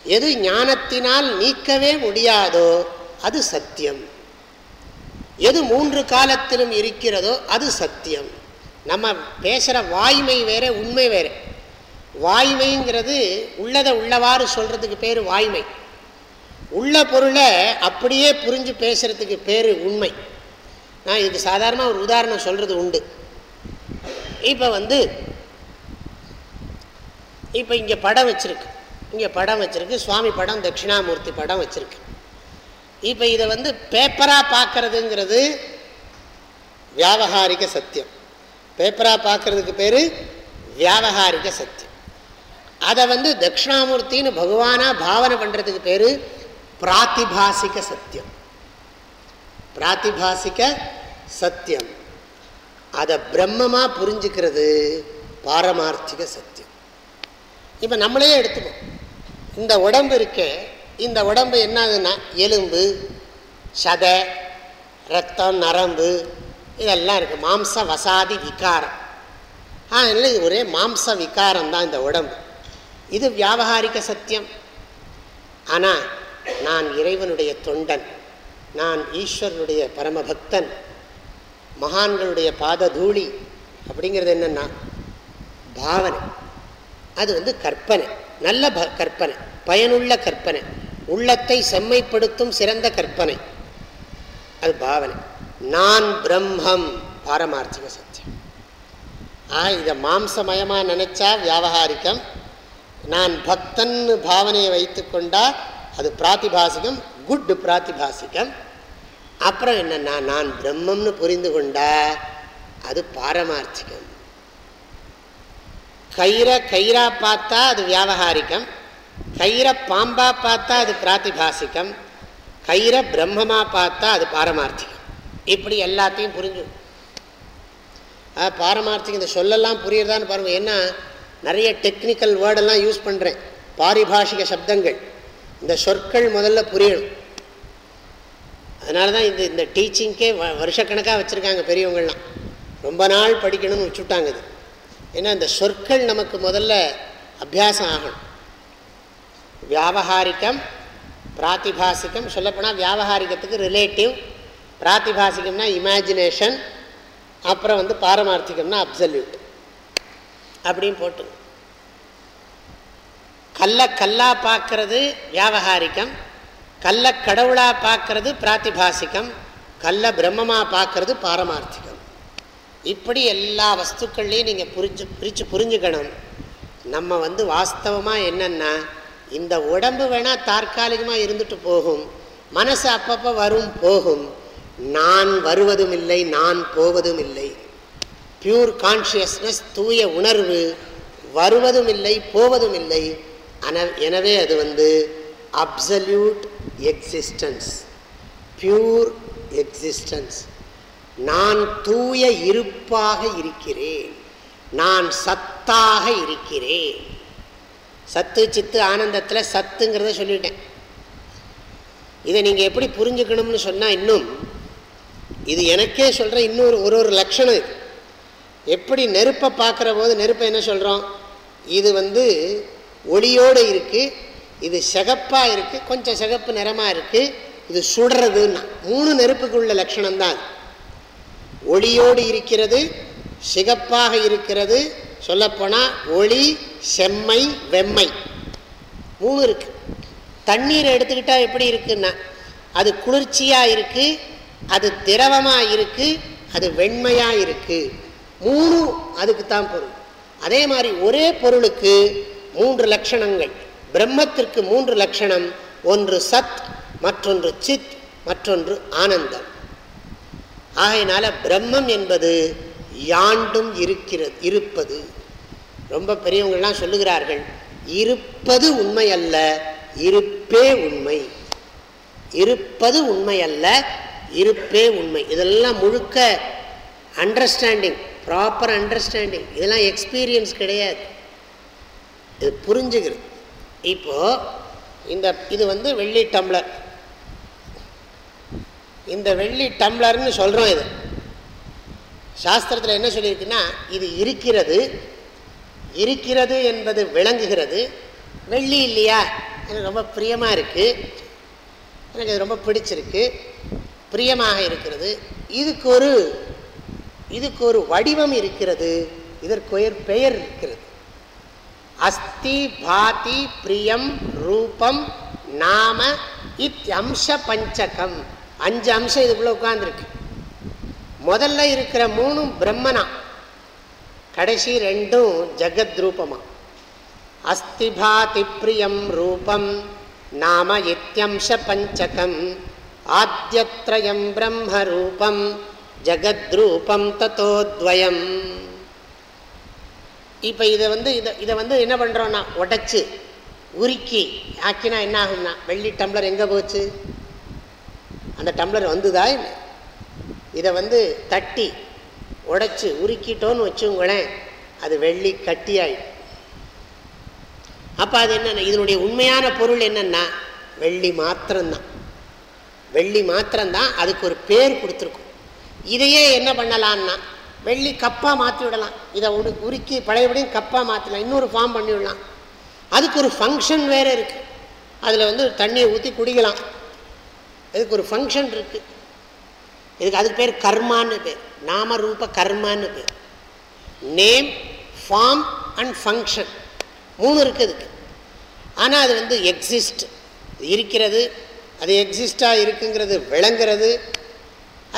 எது ஞானத்தினால் நீக்கவே முடியாதோ அது சத்தியம். எது மூன்று காலத்திலும் இருக்கிறதோ அது சத்தியம். நம்ம பேசுகிற வாய்மை வேறு உண்மை வேறு. வாய்மைங்கிறது உள்ளதை உள்ளவாறு சொல்கிறதுக்கு பேர் வாய்மை. உள்ள பொருளை அப்படியே புரிஞ்சு பேசுகிறதுக்கு பேர் உண்மை. நான் இதுக்கு சாதாரணமாக ஒரு உதாரணம் சொல்கிறது உண்டு. இப்போ வந்து இப்போ இங்கே படம் வச்சுருக்கு. இங்கே படம் வச்சுருக்கு. சுவாமி படம் தட்சிணாமூர்த்தி படம் வச்சுருக்கு. இப்போ இதை வந்து பேப்பராக பார்க்குறதுங்கிறது வியாபகாரிக சத்தியம். பேப்பராக பார்க்குறதுக்கு பேர் வியாபகாரிக சத்தியம். அதை வந்து தட்சிணாமூர்த்தின்னு பகவானாக பாவனை பண்ணுறதுக்கு பேர் பிராத்திபாசிக சத்தியம். பிராத்திபாசிக சத்தியம். அதை பிரம்மமாக புரிஞ்சுக்கிறது பாரமார்த்திக சத்தியம். இப்போ நம்மளே எடுத்துப்போம். இந்த உடம்பு இருக்க இந்த உடம்பு என்னதுன்னா எலும்பு சதை ரத்தம் நரம்பு இதெல்லாம் இருக்குது மாம்ச வசாதி விகாரம். அதனால் இது ஒரே மாம்ச விகாரம் தான் இந்த உடம்பு. இது வியாபகாரிக சத்தியம். ஆனால் நான் இறைவனுடைய தொண்டன். நான் ஈஸ்வரனுடைய பரமபக்தன். மகான்களுடைய பாத தூளி அப்படிங்கிறது என்னென்னா பாவனை. அது வந்து கற்பனை. நல்ல ப கற்பனை. பயனுள்ள கற்பனை. உள்ளத்தை செம்மைப்படுத்தும் சிறந்த கற்பனை. அது பாவனை. நான் பிரம்மம். பாரமார்த்திக சத்தியம். ஆ இதை மாம்சமயமாக நினச்சா வியாபகாரிக்கம். நான் பக்தன் பாவனையை வைத்து கொண்டால் அது பிராத்திபாசிகம் குட் பிராத்திபாசிகம். அப்புறம் என்னென்னா நான் பிரம்மம்னு புரிந்து கொண்டா அது பாரமார்த்திகம். கயிறை கயிறா பார்த்தா அது வியாபகாரிக்கம். கயிறை பாம்பா பார்த்தா அது பிராத்திபாசிக்கம். கயிறை பிரம்மமாக பார்த்தா அது பாரமார்த்திகம். இப்படி எல்லாத்தையும் புரிஞ்சு. பாரமார்த்திகம் இந்த சொல்லெல்லாம் புரியுறதான்னு பாருங்கள் ஏன்னா நிறைய டெக்னிக்கல் வேர்டெல்லாம் யூஸ் பண்ணுறேன் பாரிபாஷிக சப்தங்கள். இந்த சொற்கள் முதல்ல புரியணும். அதனால தான் இந்த இந்த டீச்சிங்க்கே வ வருஷக்கணக்காக வச்சுருக்காங்க பெரியவங்கள்லாம். ரொம்ப நாள் படிக்கணும்னு வச்சுட்டாங்க இது. ஏன்னா இந்த சொற்கள் நமக்கு முதல்ல அபியாசம் ஆகணும். வியாபகாரிக்கம் பிராத்திபாசிக்கம் சொல்லப்போனால் வியாபகாரிக்கத்துக்கு ரிலேட்டிவ் பிராத்திபாசிக்கம்னா இமேஜினேஷன் அப்புறம் வந்து பாரமார்த்திகம்னா அப்சல்யூட் அப்படின்னு போட்டு. கல்ல கல்லா பார்க்கறது வியாபகாரிக்கம் கல்லை கடவுளாக பார்க்கறது பிராத்திபாசிக்கம் கல்லை பிரம்மமாக பார்க்கறது பாரமார்த்திகம். இப்படி எல்லா வஸ்துக்கள்லையும் நீங்கள் புரிஞ்சு பிரித்து புரிஞ்சுக்கணும். நம்ம வந்து வாஸ்தவமாக என்னென்னா இந்த உடம்பு வேணால் தற்காலிகமாக இருந்துட்டு போகும். மனசு அப்பப்போ வரும் போகும். நான் வருவதும் இல்லை நான் போவதும் இல்லை. பியூர் கான்ஷியஸ்னஸ் தூய உணர்வு வருவதும் இல்லை போவதும் இல்லை. எனவே அது வந்து அப்சல்யூட் எக்ஸிஸ்டன்ஸ் பியூர் எக்ஸிஸ்டன்ஸ் நான் தூய இருப்பாக இருக்கிறேன். நான் சத்தாக இருக்கிறேன். சத்து சித்து ஆனந்தத்தில் சத்துங்கிறத சொல்லிட்டேன். இதை நீங்கள் எப்படி புரிஞ்சுக்கணும்னு சொன்னால் இன்னும் இது எனக்கே சொல்கிறேன் இன்னொரு ஒரு ஒரு லட்சணம் இது. எப்படி நெருப்பை பார்க்குற போது நெருப்பை என்ன சொல்கிறோம் இது வந்து ஒளியோடு இருக்குது இது சிகப்பாக இருக்குது கொஞ்சம் சிகப்பு நிறமாக இருக்குது இது சுடுறதுன்னா. மூணு நெருப்புக்குள்ள லட்சணம் தான் ஒளியோடு இருக்கிறது சிகப்பாக இருக்கிறது சொல்லப்போனால் ஒளி செம்மை வெம்மை. மூணு இருக்குது தண்ணீரை எடுத்துக்கிட்டால் எப்படி இருக்குன்னா அது குளிர்ச்சியாக இருக்குது அது திரவமாக இருக்குது அது வெண்மையாக இருக்குது மூணு அதுக்கு தான் பொருள். அதே மாதிரி ஒரே பொருளுக்கு மூன்று லட்சணங்கள். பிரம்மத்திற்கு மூன்று லட்சணம் ஒன்று சத் மற்றொன்று சித் மற்றொன்று ஆனந்தம். ஆகையினால பிரம்மம் என்பது யாண்டும் இருக்கிறது இருப்பது. ரொம்ப பெரியவங்கள்லாம் சொல்லுகிறார்கள் இருப்பது உண்மை அல்ல இருப்பே உண்மை. இருப்பது உண்மை அல்ல இருப்பே உண்மை. இதெல்லாம் முழுக்க அண்டர்ஸ்டாண்டிங் ப்ராப்பர் அண்டர்ஸ்டாண்டிங் இதெல்லாம் எக்ஸ்பீரியன்ஸ் கிடையாது. இது புரிஞ்சுக்கிறது இப்போது இந்த இது வந்து வெள்ளி டம்ளர். இந்த வெள்ளி டம்ளர்னு சொல்கிறோம் இது. சாஸ்திரத்தில் என்ன சொல்லியிருக்குன்னா இது இருக்கிறது இருக்கிறது என்பது விளங்குகிறது. வெள்ளி இல்லையா? எனக்கு ரொம்ப பிரியமாக இருக்குது எனக்கு அது ரொம்ப பிடிச்சிருக்கு. பிரியமாக இருக்கிறது. இதுக்கு ஒரு இதுக்கு ஒரு வடிவம் இருக்கிறது. இதற்கு பெயர் இருக்கிறது. அஸ்தி பாதி பிரியம் ரூபம் நாம இத்தியம்ச பஞ்சகம். அஞ்சு அம்சம் இதுக்குள்ளே உட்காந்துருக்கு முதல்ல இருக்கிற மூணும் பிரம்மனா. கடைசி ரெண்டும் ஜெகத் ரூபமா அஸ்தி பாதி பிரியம் ரூபம் நாம இத்தியம்ச பஞ்சகம். ஆத்தியத்ரயம் பிரம்ம ரூபம் ஜகத்ரூபம் தத்தோத்வயம். இப்போ இதை வந்து இதை இதை வந்து என்ன பண்ணுறோன்னா உடச்சி உருக்கி ஆக்கினா என்ன ஆகும்னா வெள்ளி டம்ளர் எங்கே போச்சு? அந்த டம்ளர் வந்துதா என்ன? இதை வந்து தட்டி உடைச்சி உருக்கிட்டோன்னு வச்சுங்களேன் அது வெள்ளி கட்டியாயிடும். அப்போ அது என்னென்ன இதனுடைய உண்மையான பொருள் என்னென்னா வெள்ளி மாத்திரம்தான். வெள்ளி மாத்திரம்தான் அதுக்கு ஒரு பேர் கொடுத்துருக்கும். இதையே என்ன பண்ணலான்னா வெள்ளி கப்பாக மாற்றி விடலாம். இதை உரு உருக்கி பழையபடியும் கப்பாக மாற்றலாம் இன்னொரு ஃபார்ம் பண்ணிவிடலாம் அதுக்கு ஒரு ஃபங்க்ஷன் வேறு இருக்குது அதில் வந்து தண்ணியை ஊற்றி குடிக்கலாம். இதுக்கு ஒரு ஃபங்க்ஷன் இருக்குது இதுக்கு அதுக்கு பேர் கர்மான்னு பேர். நாம ரூப கர்மான்னு பேர். நேம் ஃபார்ம் அண்ட் ஃபங்க்ஷன் மூணு இருக்குது இதுக்கு. ஆனால் அது வந்து எக்ஸிஸ்ட் இருக்கிறது அது எக்ஸிஸ்டாக இருக்குங்கிறது விளங்குறது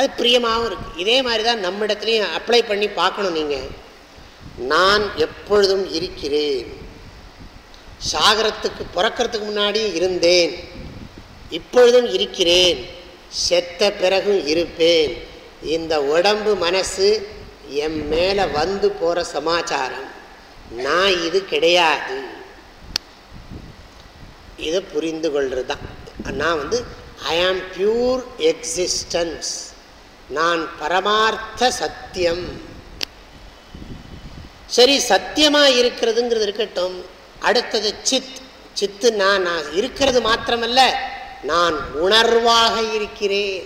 அது பிரியமாகவும் இருக்குது இதே மாதிரி தான் நம்மிடத்துலையும் அப்ளை பண்ணி பார்க்கணும் நீங்கள் நான் எப்பொழுதும் இருக்கிறேன். சாகரத்துக்கு பிறக்கிறதுக்கு முன்னாடியும் இருந்தேன். இப்பொழுதும் இருக்கிறேன். செத்த பிறகும் இருப்பேன். இந்த உடம்பு மனசு என் மேலே வந்து போகிற சமாச்சாரம். நான் இது கிடையாது. இதை புரிந்து கொள்வது தான் நான் வந்து ஐ ஆம் பியூர் எக்ஸிஸ்டன்ஸ் நான் பரமார்த்த சத்தியம். சரி சத்தியமாக இருக்கிறதுங்கிறது இருக்கட்டும். அடுத்தது சித். சித்து நான் நான் இருக்கிறது மாத்திரமல்ல நான் உணர்வாக இருக்கிறேன்.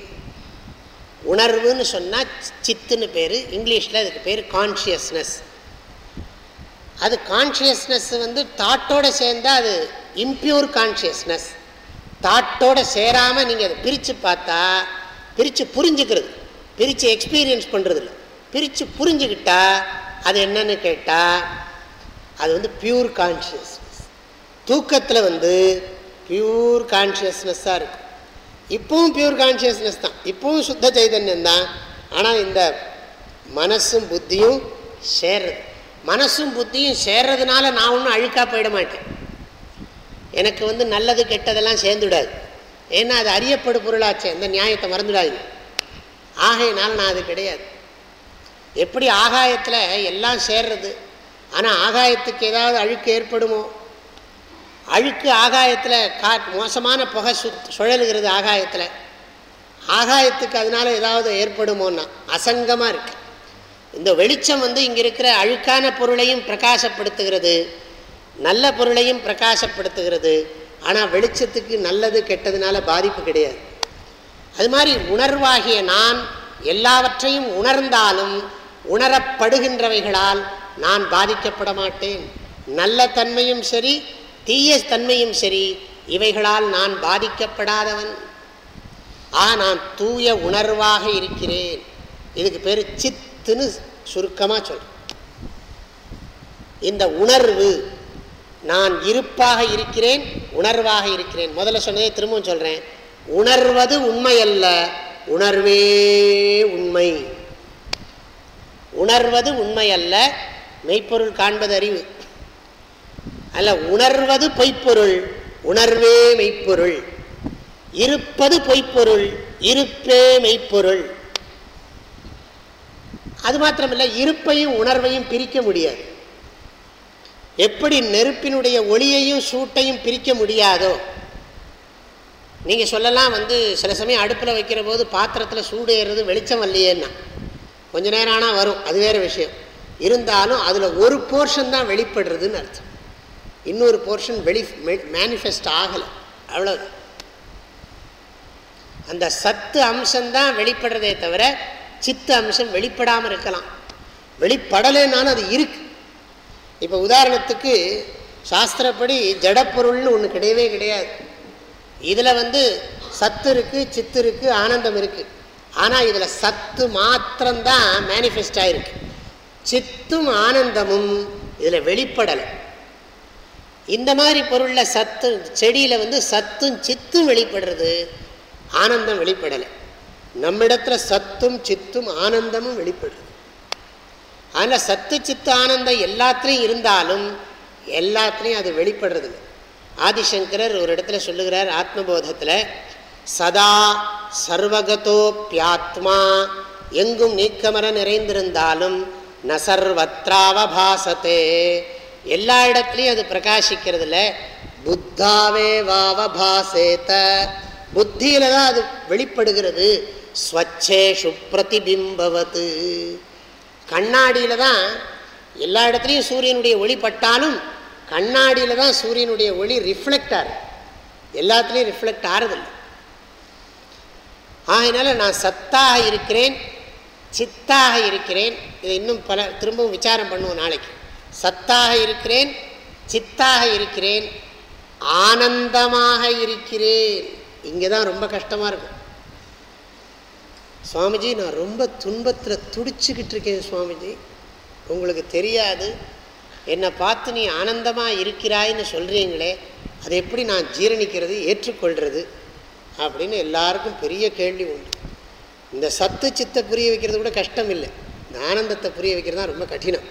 உணர்வுன்னு சொன்னால் சித்துன்னு பேர் இங்கிலீஷில் அதுக்கு பேர் கான்ஷியஸ்னஸ் அது கான்ஷியஸ்னஸ் வந்து தாட்டோடு சேர்ந்தால் அது இம்ப்யூர் கான்ஷியஸ்னஸ் தாட்டோடு சேராமல் நீங்கள் அதை பிரித்து பார்த்தா பிரித்து புரிஞ்சுக்கிறது. பிரித்து எக்ஸ்பீரியன்ஸ் பண்ணுறது இல்லை பிரித்து புரிஞ்சுக்கிட்டா அது என்னன்னு கேட்டால் அது வந்து பியூர் கான்ஷியஸ்னஸ் தூக்கத்தில் வந்து பியூர் கான்ஷியஸ்னஸ்ஸாக இருக்கும் இப்பவும் பியூர் கான்ஷியஸ்னஸ் தான். இப்பவும் சுத்த சைதன்யம் தான். ஆனால் இந்த மனசும் புத்தியும் சேர்றது. மனசும் புத்தியும் சேர்றதுனால நான் ஒன்றும் அழுக்காக போயிட மாட்டேன். எனக்கு வந்து நல்லது கெட்டதெல்லாம் சேர்ந்துவிடாது ஏன்னா அது அறியப்படு பொருளாச்சே. அந்த நியாயத்தை மறந்துடாதீங்க. ஆகையினால் நான் அது கிடையாது. எப்படி ஆகாயத்தில் எல்லாம் சேர்றது? ஆனால் ஆகாயத்துக்கு ஏதாவது அழுக்கு ஏற்படுமோ? அழுக்கு ஆகாயத்தில் கா மோசமான புகை சு சுழலுகிறது ஆகாயத்தில். ஆகாயத்துக்கு அதனால் ஏதாவது ஏற்படுமோன்னா அசங்கமாக இருக்குது இந்த வெளிச்சம் வந்து இங்கே இருக்கிற அழுக்கான பொருளையும் பிரகாசப்படுத்துகிறது. நல்ல பொருளையும் பிரகாசப்படுத்துகிறது. ஆனால் வெளிச்சத்துக்கு நல்லது கெட்டதுனால பாதிப்பு கிடையாது. அது மாதிரி உணர்வாகிய நான் எல்லாவற்றையும் உணர்ந்தாலும் உணரப்படுகின்றவைகளால் நான் பாதிக்கப்பட மாட்டேன் நல்ல தன்மையும் சரி தீய தன்மையும் சரி இவைகளால் நான் பாதிக்கப்படாதவன். ஆ நான் தூய உணர்வாக இருக்கிறேன். இதுக்கு பேர் சித்துன்னு சுருக்கமாக சொல்கிறேன் இந்த உணர்வு நான் இருப்பாக இருக்கிறேன் உணர்வாக இருக்கிறேன். முதல்ல சொன்னதே திரும்பவும் சொல்கிறேன் உணர்வது உண்மை அல்ல உணர்வே உண்மை. உணர்வது உண்மை அல்ல மெய்ப்பொருள் காண்பது அறிவு அல்ல உணர்வது பொய்ப்பொருள் உணர்வே மெய்ப்பொருள். இருப்பது பொய்ப்பொருள் இருப்பே மெய்ப்பொருள். அது மாத்திரமில்லை இருப்பையும் உணர்வையும் பிரிக்க முடியாது. எப்படி நெருப்பினுடைய ஒளியையும் சூட்டையும் பிரிக்க முடியாதோ நீங்கள் சொல்லலாம் வந்து சில சமயம் அடுப்பில் வைக்கிற போது பாத்திரத்தில் சூடு ஏறுறது வெளிச்சம் வரலையேன்னா கொஞ்ச நேரம் ஆனால் வரும் அது வேறு விஷயம். இருந்தாலும் அதில் ஒரு போர்ஷன் தான் வெளிப்படுறதுன்னு அர்த்தம். இன்னொரு போர்ஷன் வெளி மேனிஃபெஸ்ட் ஆகலை. அவ்வளோ அந்த சத்து அம்சம்தான் வெளிப்படுறதே தவிர சித்து அம்சம் வெளிப்படாமல் இருக்கலாம். வெளிப்படலைனாலும் அது இருக்கு. இப்போ உதாரணத்துக்கு சாஸ்திரப்படி ஜடப்பொருள்னு ஒன்று கிடையவே கிடையாது. இதில் வந்து சத்து இருக்குது சித்து இருக்குது ஆனந்தம் இருக்குது ஆனால் இதில் சத்து மாத்திரம்தான் மேனிஃபெஸ்ட் ஆகிருக்கு சித்தும் ஆனந்தமும் இதில் வெளிப்படலை. இந்த மாதிரி பொருளில் சத்து செடியில் வந்து சத்தும் சித்தும் வெளிப்படுறது ஆனந்தம் வெளிப்படலை. நம்மிடத்தில் சத்தும் சித்தும் ஆனந்தமும் வெளிப்படுது ஆனால் சத்து சித்து ஆனந்தம் எல்லாத்துலேயும் இருந்தாலும் எல்லாத்துலேயும் அது வெளிப்படுறது ஆதிசங்கரர் ஒரு இடத்துல சொல்லுகிறார் ஆத்மபோதத்தில் சதா சர்வகதோப்பியாத்மா எங்கும் நீக்கமர நிறைந்திருந்தாலும் ந சர்வத்ராவபாசத்தே எல்லா இடத்துலையும் அது பிரகாசிக்கிறதுல புத்தாவே வாவபாசேத்த புத்தியில தான் அது வெளிப்படுகிறது. ஸ்வச்சேஷு பிரதிபிம்பவத்து கண்ணாடியில் தான் எல்லா இடத்துலையும் சூரியனுடைய ஒளிப்பட்டாலும் கண்ணாடியில் தான் சூரியனுடைய ஒளி ரிஃப்ளெக்ட் ஆகுது. எல்லாத்துலேயும் ரிஃப்ளெக்ட் ஆறுதில்லை. ஆகினால நான் சத்தாக இருக்கிறேன் சித்தாக இருக்கிறேன். இதை இன்னும் பல திரும்பவும் விசாரம் பண்ணுவோம் நாளைக்கு. சத்தாக இருக்கிறேன் சித்தாக இருக்கிறேன் ஆனந்தமாக இருக்கிறேன். இங்கே தான் ரொம்ப கஷ்டமாக இருக்கும் சுவாமிஜி நான் ரொம்ப துன்பத்தில் துடிச்சுக்கிட்டு இருக்கேன் சுவாமிஜி. உங்களுக்கு தெரியாது என்னை பார்த்து நீ ஆனந்தமாக இருக்கிறாய்ன்னு சொல்கிறீங்களே அதை எப்படி நான் ஜீரணிக்கிறது ஏற்றுக்கொள்கிறது அப்படின்னு எல்லாருக்கும் பெரிய கேள்வி உண்டு. இந்த சத்து சித்தை புரிய வைக்கிறது கூட கஷ்டம் இல்லை இந்த ஆனந்தத்தை புரிய வைக்கிறது தான் ரொம்ப கடினம்.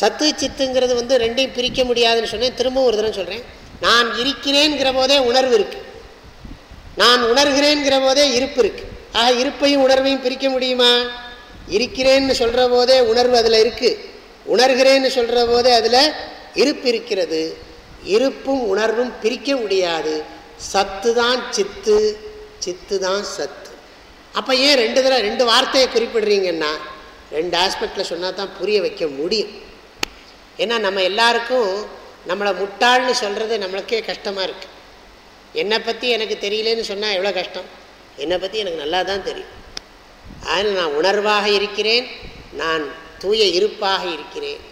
சத்து சித்துங்கிறது வந்து ரெண்டையும் பிரிக்க முடியாதுன்னு சொன்னேன். திரும்பவும் ஒரு தடவை சொல்கிறேன் நான் இருக்கிறேங்கிற போதே உணர்வு இருக்குது நான் உணர்கிறேங்கிற போதே இருப்பு இருக்குது ஆக இருப்பையும் உணர்வையும் பிரிக்க முடியுமா? இருக்கிறேன்னு சொல்கிற போதே உணர்வு அதில் இருக்குது உணர்கிறேன்னு சொல்கிற போதே அதில் இருப்பு இருக்கிறது. இருப்பும் உணர்வும் பிரிக்க முடியாது. சத்து தான் சித்து சித்து தான் சத்து. அப்போ ஏன் ரெண்டு தடவை ரெண்டு வார்த்தையை குறிப்பிடுறீங்கன்னா ரெண்டு ஆஸ்பெக்டில் சொன்னால் தான் புரிய வைக்க முடியும். ஏன்னா நம்ம எல்லாருக்கும் நம்மளை முட்டாள்னு சொல்கிறது நம்மளுக்கே கஷ்டமாக இருக்குது என்னை பற்றி எனக்கு தெரியலேன்னு சொன்னால் எவ்வளோ கஷ்டம்? என்னை பற்றி எனக்கு நல்லா தான் தெரியும். அதனால் நான் உணர்வாக இருக்கிறேன். நான் தூய இருப்பாக இருக்கிறேன்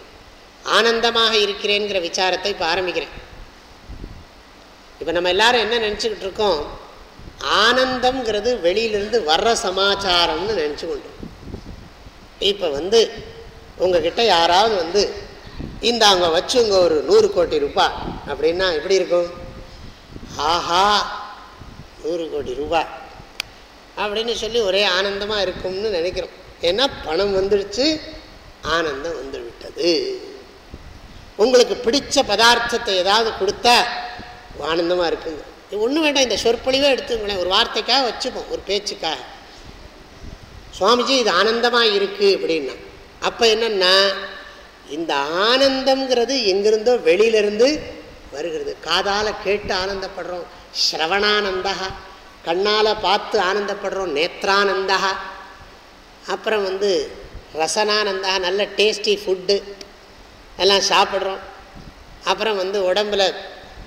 ஆனந்தமாக இருக்கிறேங்கிற விசாரத்தை இப்போ ஆரம்பிக்கிறேன். இப்போ நம்ம எல்லாரும் என்ன நினச்சிக்கிட்டு இருக்கோம்? ஆனந்தம்ங்கிறது வெளியிலிருந்து வர்ற சமாச்சாரம்னு நினச்சி கொண்டு. இப்போ வந்து உங்ககிட்ட யாராவது வந்து இந்த அங்கே வச்சுங்க ஒரு நூறு கோடி ரூபாய் அப்படின்னா எப்படி இருக்கும்? ஆஹா நூறு கோடி ரூபாய் அப்படின்னு சொல்லி ஒரே ஆனந்தமாக இருக்கும்னு நினைக்கிறோம். ஏன்னா பணம் வந்துடுச்சு ஆனந்தம் வந்து விட்டது உங்களுக்கு பிடிச்ச பதார்த்தத்தை ஏதாவது கொடுத்தா ஆனந்தமாக இருக்குங்க. ஒன்றும் வேண்டாம் இந்த சொற்பொழிவே எடுத்துங்களேன் ஒரு வார்த்தைக்காக வச்சுப்போம் ஒரு பேச்சுக்காக. சுவாமிஜி இது ஆனந்தமாக இருக்குது அப்படின்னா அப்போ என்னென்னா இந்த ஆனந்தம்ங்கிறது எங்கிருந்தோ வெளியிலிருந்து வருகிறது. காதால் கேட்டு ஆனந்தப்படுறோம். ஸ்ரவணானந்தா கண்ணால் பார்த்து ஆனந்தப்படுறோம். நேத்ரானந்தா அப்புறம் வந்து ரசனானந்தா நல்ல டேஸ்டி ஃபுட்டு. எல்லாம் சாப்பிட்றோம். அப்புறம் வந்து உடம்பில்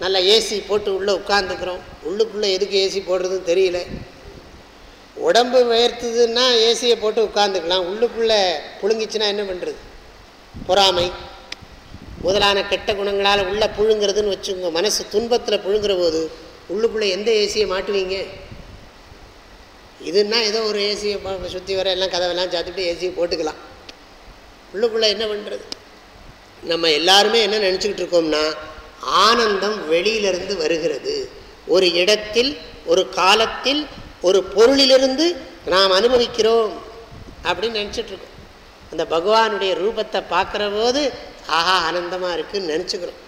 நல்ல ஏசி போட்டு உள்ளே உட்காந்துக்கிறோம். உள்ளுக்குள்ளே எதுக்கு ஏசி போடுறதுன்னு தெரியல. உடம்பு வேர்த்துதுன்னா ஏசியை போட்டு உட்காந்துக்கலாம். உள்ளுக்குள்ளே புழுங்கிச்சுன்னா என்ன பண்ணுறது பொறாமை. முதலான கெட்ட குணங்களால் உள்ளே புழுங்கிறதுன்னு வச்சுக்கோங்க. மனசு துன்பத்தில் புழுங்குற போது உள்ளுக்குள்ளே எந்த ஏசியை மாட்டுவீங்க? இதுன்னா ஏதோ ஒரு ஏசியை சுற்றி வர எல்லாம் கதவெல்லாம் சாத்திட்டு ஏசியை போட்டுக்கலாம். உள்ளுக்குள்ளே என்ன பண்ணுறது நம்ம எல்லாருமே என்ன நினச்சிக்கிட்டு இருக்கோம்னா ஆனந்தம் வெளியிலிருந்து வருகிறது. ஒரு இடத்தில் ஒரு காலத்தில் ஒரு பொருளிலிருந்து நாம் அனுபவிக்கிறோம் அப்படின்னு நினச்சிட்ருக்கோம் அந்த பகவானுடைய ரூபத்தை பார்க்குற போது ஆஹா ஆனந்தமாக இருக்குதுன்னு நினச்சிக்கிறோம்.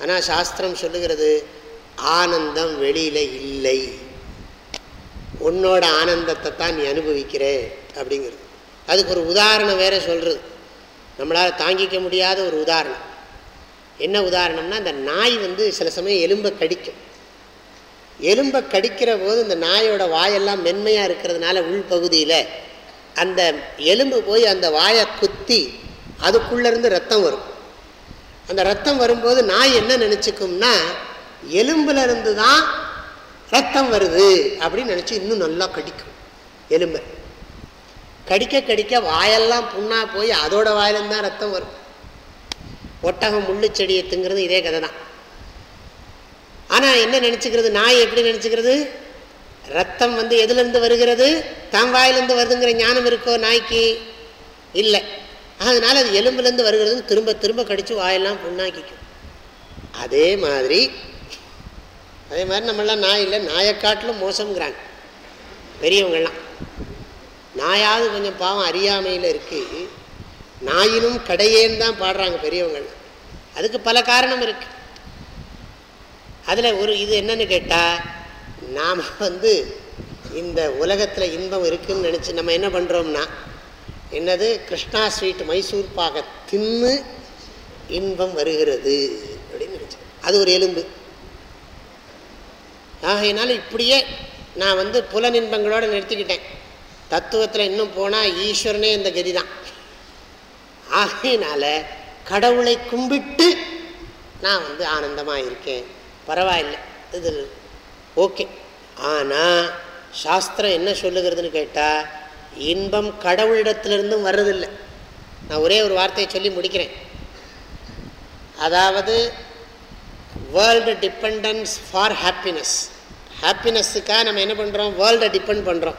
ஆனால் சாஸ்திரம் சொல்லுகிறது ஆனந்தம் வெளியில் இல்லை. உன்னோட ஆனந்தத்தை தான் நீ அனுபவிக்கிற அப்படிங்கிறது. அதுக்கு ஒரு உதாரணம் வேற சொல்கிறது நம்மளால் தாங்கிக்க முடியாத ஒரு உதாரணம். என்ன உதாரணம்னா அந்த நாய் வந்து சில சமயம் எலும்பை கடிக்கும். எலும்பை கடிக்கிற போது இந்த நாயோட வாயெல்லாம் மென்மையாக இருக்கிறதுனால உள்பகுதியில் அந்த எலும்பு போய் அந்த வாயை குத்தி அதுக்குள்ளேருந்து ரத்தம் வரும். அந்த ரத்தம் வரும்போது நாய் என்ன நினச்சிக்கும்னா எலும்புலேருந்து தான் ரத்தம் வருது அப்படின்னு நினச்சி இன்னும் நல்லா கடிக்கும். எலும்பை. கடிக்க கடிக்க வாயெல்லாம் புண்ணா போய் அதோட வாயிலந்தான் தான் ரத்தம் வரும். ஒட்டகம் முள்ளு செடியை திங்கிறது இதே கதை தான். ஆனால் என்ன நினச்சிக்கிறது? நாய் எப்படி நினச்சிக்கிறது? ரத்தம் வந்து எதுலேருந்து வருகிறது? தன் வாயிலேருந்து வருதுங்கிற ஞானம் இருக்கோ நாய்க்கு? இல்லை. அதனால் அது எலும்புலேருந்து வருகிறதுன்னு திரும்ப திரும்ப கடித்து வாயெல்லாம் புண்ணாக்கிக்கும். அதே மாதிரி அதே மாதிரி நம்மளாம் நாய் இல்லை நாயை காட்டிலும் மோசங்கிறாங்க பெரியவங்கள்லாம். நாயாவது கொஞ்சம் பாவம் அறியாமையில் இருக்குது நாயினும் கடையேன்னு தான் பாடுறாங்க பெரியவங்கள்லாம். அதுக்கு பல காரணம் இருக்குது அதில் ஒரு இது என்னன்னு கேட்டால் நாம் வந்து இந்த உலகத்தில் இன்பம் இருக்குதுன்னு நினச்சி நம்ம என்ன பண்ணுறோம்னா என்னது? கிருஷ்ணா ஸ்வீட் மைசூர் பாக தின்னு இன்பம் வருகிறது அப்படின்னு நினச்சேன் அது ஒரு எலும்பு. ஆகையினால இப்படியே நான் வந்து புலன் இன்பங்களோடு நிறுத்திக்கிட்டேன். தத்துவத்தில் இன்னும் போனால் ஈஸ்வரனே இந்த கதி தான் ஆகையினால கடவுளை கும்பிட்டு நான் வந்து ஆனந்தமாக இருக்கேன். பரவாயில்லை இது ஓகே. ஆனால் சாஸ்திரம் என்ன சொல்லுகிறதுன்னு கேட்டால் இன்பம் கடவுளிடத்திலிருந்தும் வர்றதில்லை. நான் ஒரே ஒரு வார்த்தையை சொல்லி முடிக்கிறேன். அதாவது வேர்ல்டு டிபெண்டன்ஸ் ஃபார் ஹாப்பினஸ் ஹாப்பினஸுக்காக நம்ம என்ன பண்ணுறோம் வேர்ல்டை டிபெண்ட் பண்ணுறோம்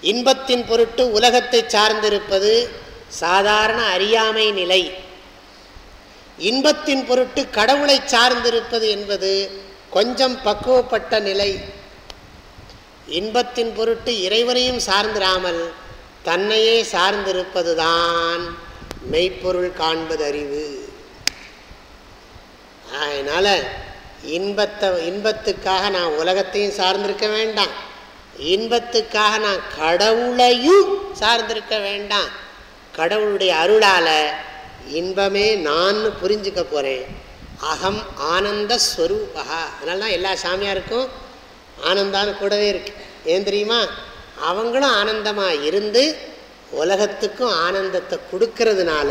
இன்பத்தின் பொருட்டு உலகத்தை சார்ந்திருப்பது சாதாரண அறியாமை நிலை. இன்பத்தின் பொருட்டு கடவுளை சார்ந்திருப்பது என்பது கொஞ்சம் பக்குவப்பட்ட நிலை. இன்பத்தின் பொருட்டு இறைவனையும் சார்ந்திராமல் தன்னையே சார்ந்திருப்பதுதான் மெய்ப்பொருள் காண்பது அறிவு அதனால் இன்பத்தை இன்பத்துக்காக நான் உலகத்தையும் சார்ந்திருக்க வேண்டாம். இன்பத்துக்காக நான் கடவுளையும் சார்ந்திருக்க வேண்டாம். கடவுளுடைய அருளால் இன்பமே நான் புரிஞ்சுக்க போகிறேன் அகம் ஆனந்த ஸ்வரூபகா அதனால தான் எல்லா சாமியாருக்கும் ஆனந்தான்னு கூடவே இருக்கு. ஏன் தெரியுமா? அவங்களும் ஆனந்தமாக இருந்து உலகத்துக்கும் ஆனந்தத்தை கொடுக்கறதுனால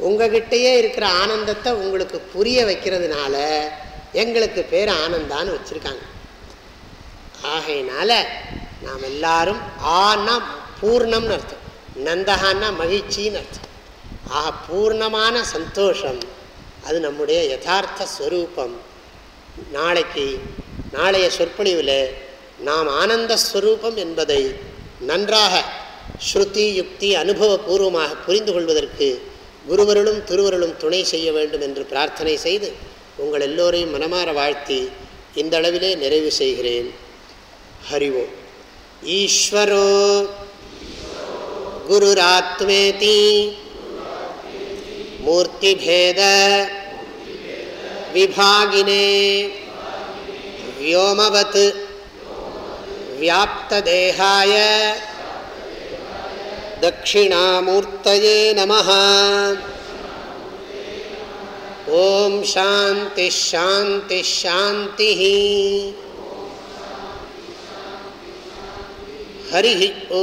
உங்ககிட்டயே இருக்கிற ஆனந்தத்தை உங்களுக்கு புரிய வைக்கிறதுனால எங்களுக்கு பேர் ஆனந்தான்னு வச்சுருக்காங்க. ஆகையினால நாம் எல்லாரும் ஆனா பூர்ணம்னு அர்த்தம். நந்தகான்னா மகிழ்ச்சின்னு அர்த்தம். ஆக பூர்ணமான சந்தோஷம் அது நம்முடைய யதார்த்த ஸ்வரூபம். நாளைக்கு நாளைய சொற்பொழிவில் நாம் ஆனந்த ஸ்வரூபம் என்பதை நன்றாக ஸ்ருதி யுக்தி அனுபவபூர்வமாக புரிந்து கொள்வதற்கு குருவருளும் திருவருளும் துணை செய்ய வேண்டும் என்று பிரார்த்தனை செய்து உங்கள் எல்லோரையும் மனமாற வாழ்த்தி இந்த அளவிலே நிறைவு செய்கிறேன் ஹரிவோம் ஈஸ்வரோ குருராத்மேதி மூர்த்திபேத விபாகினே व्योमवत् व्याप्तदेहाय दक्षिणामूर्तये नमः। ॐ शान्तिश्शान्तिश्शान्तिः हरिः ओ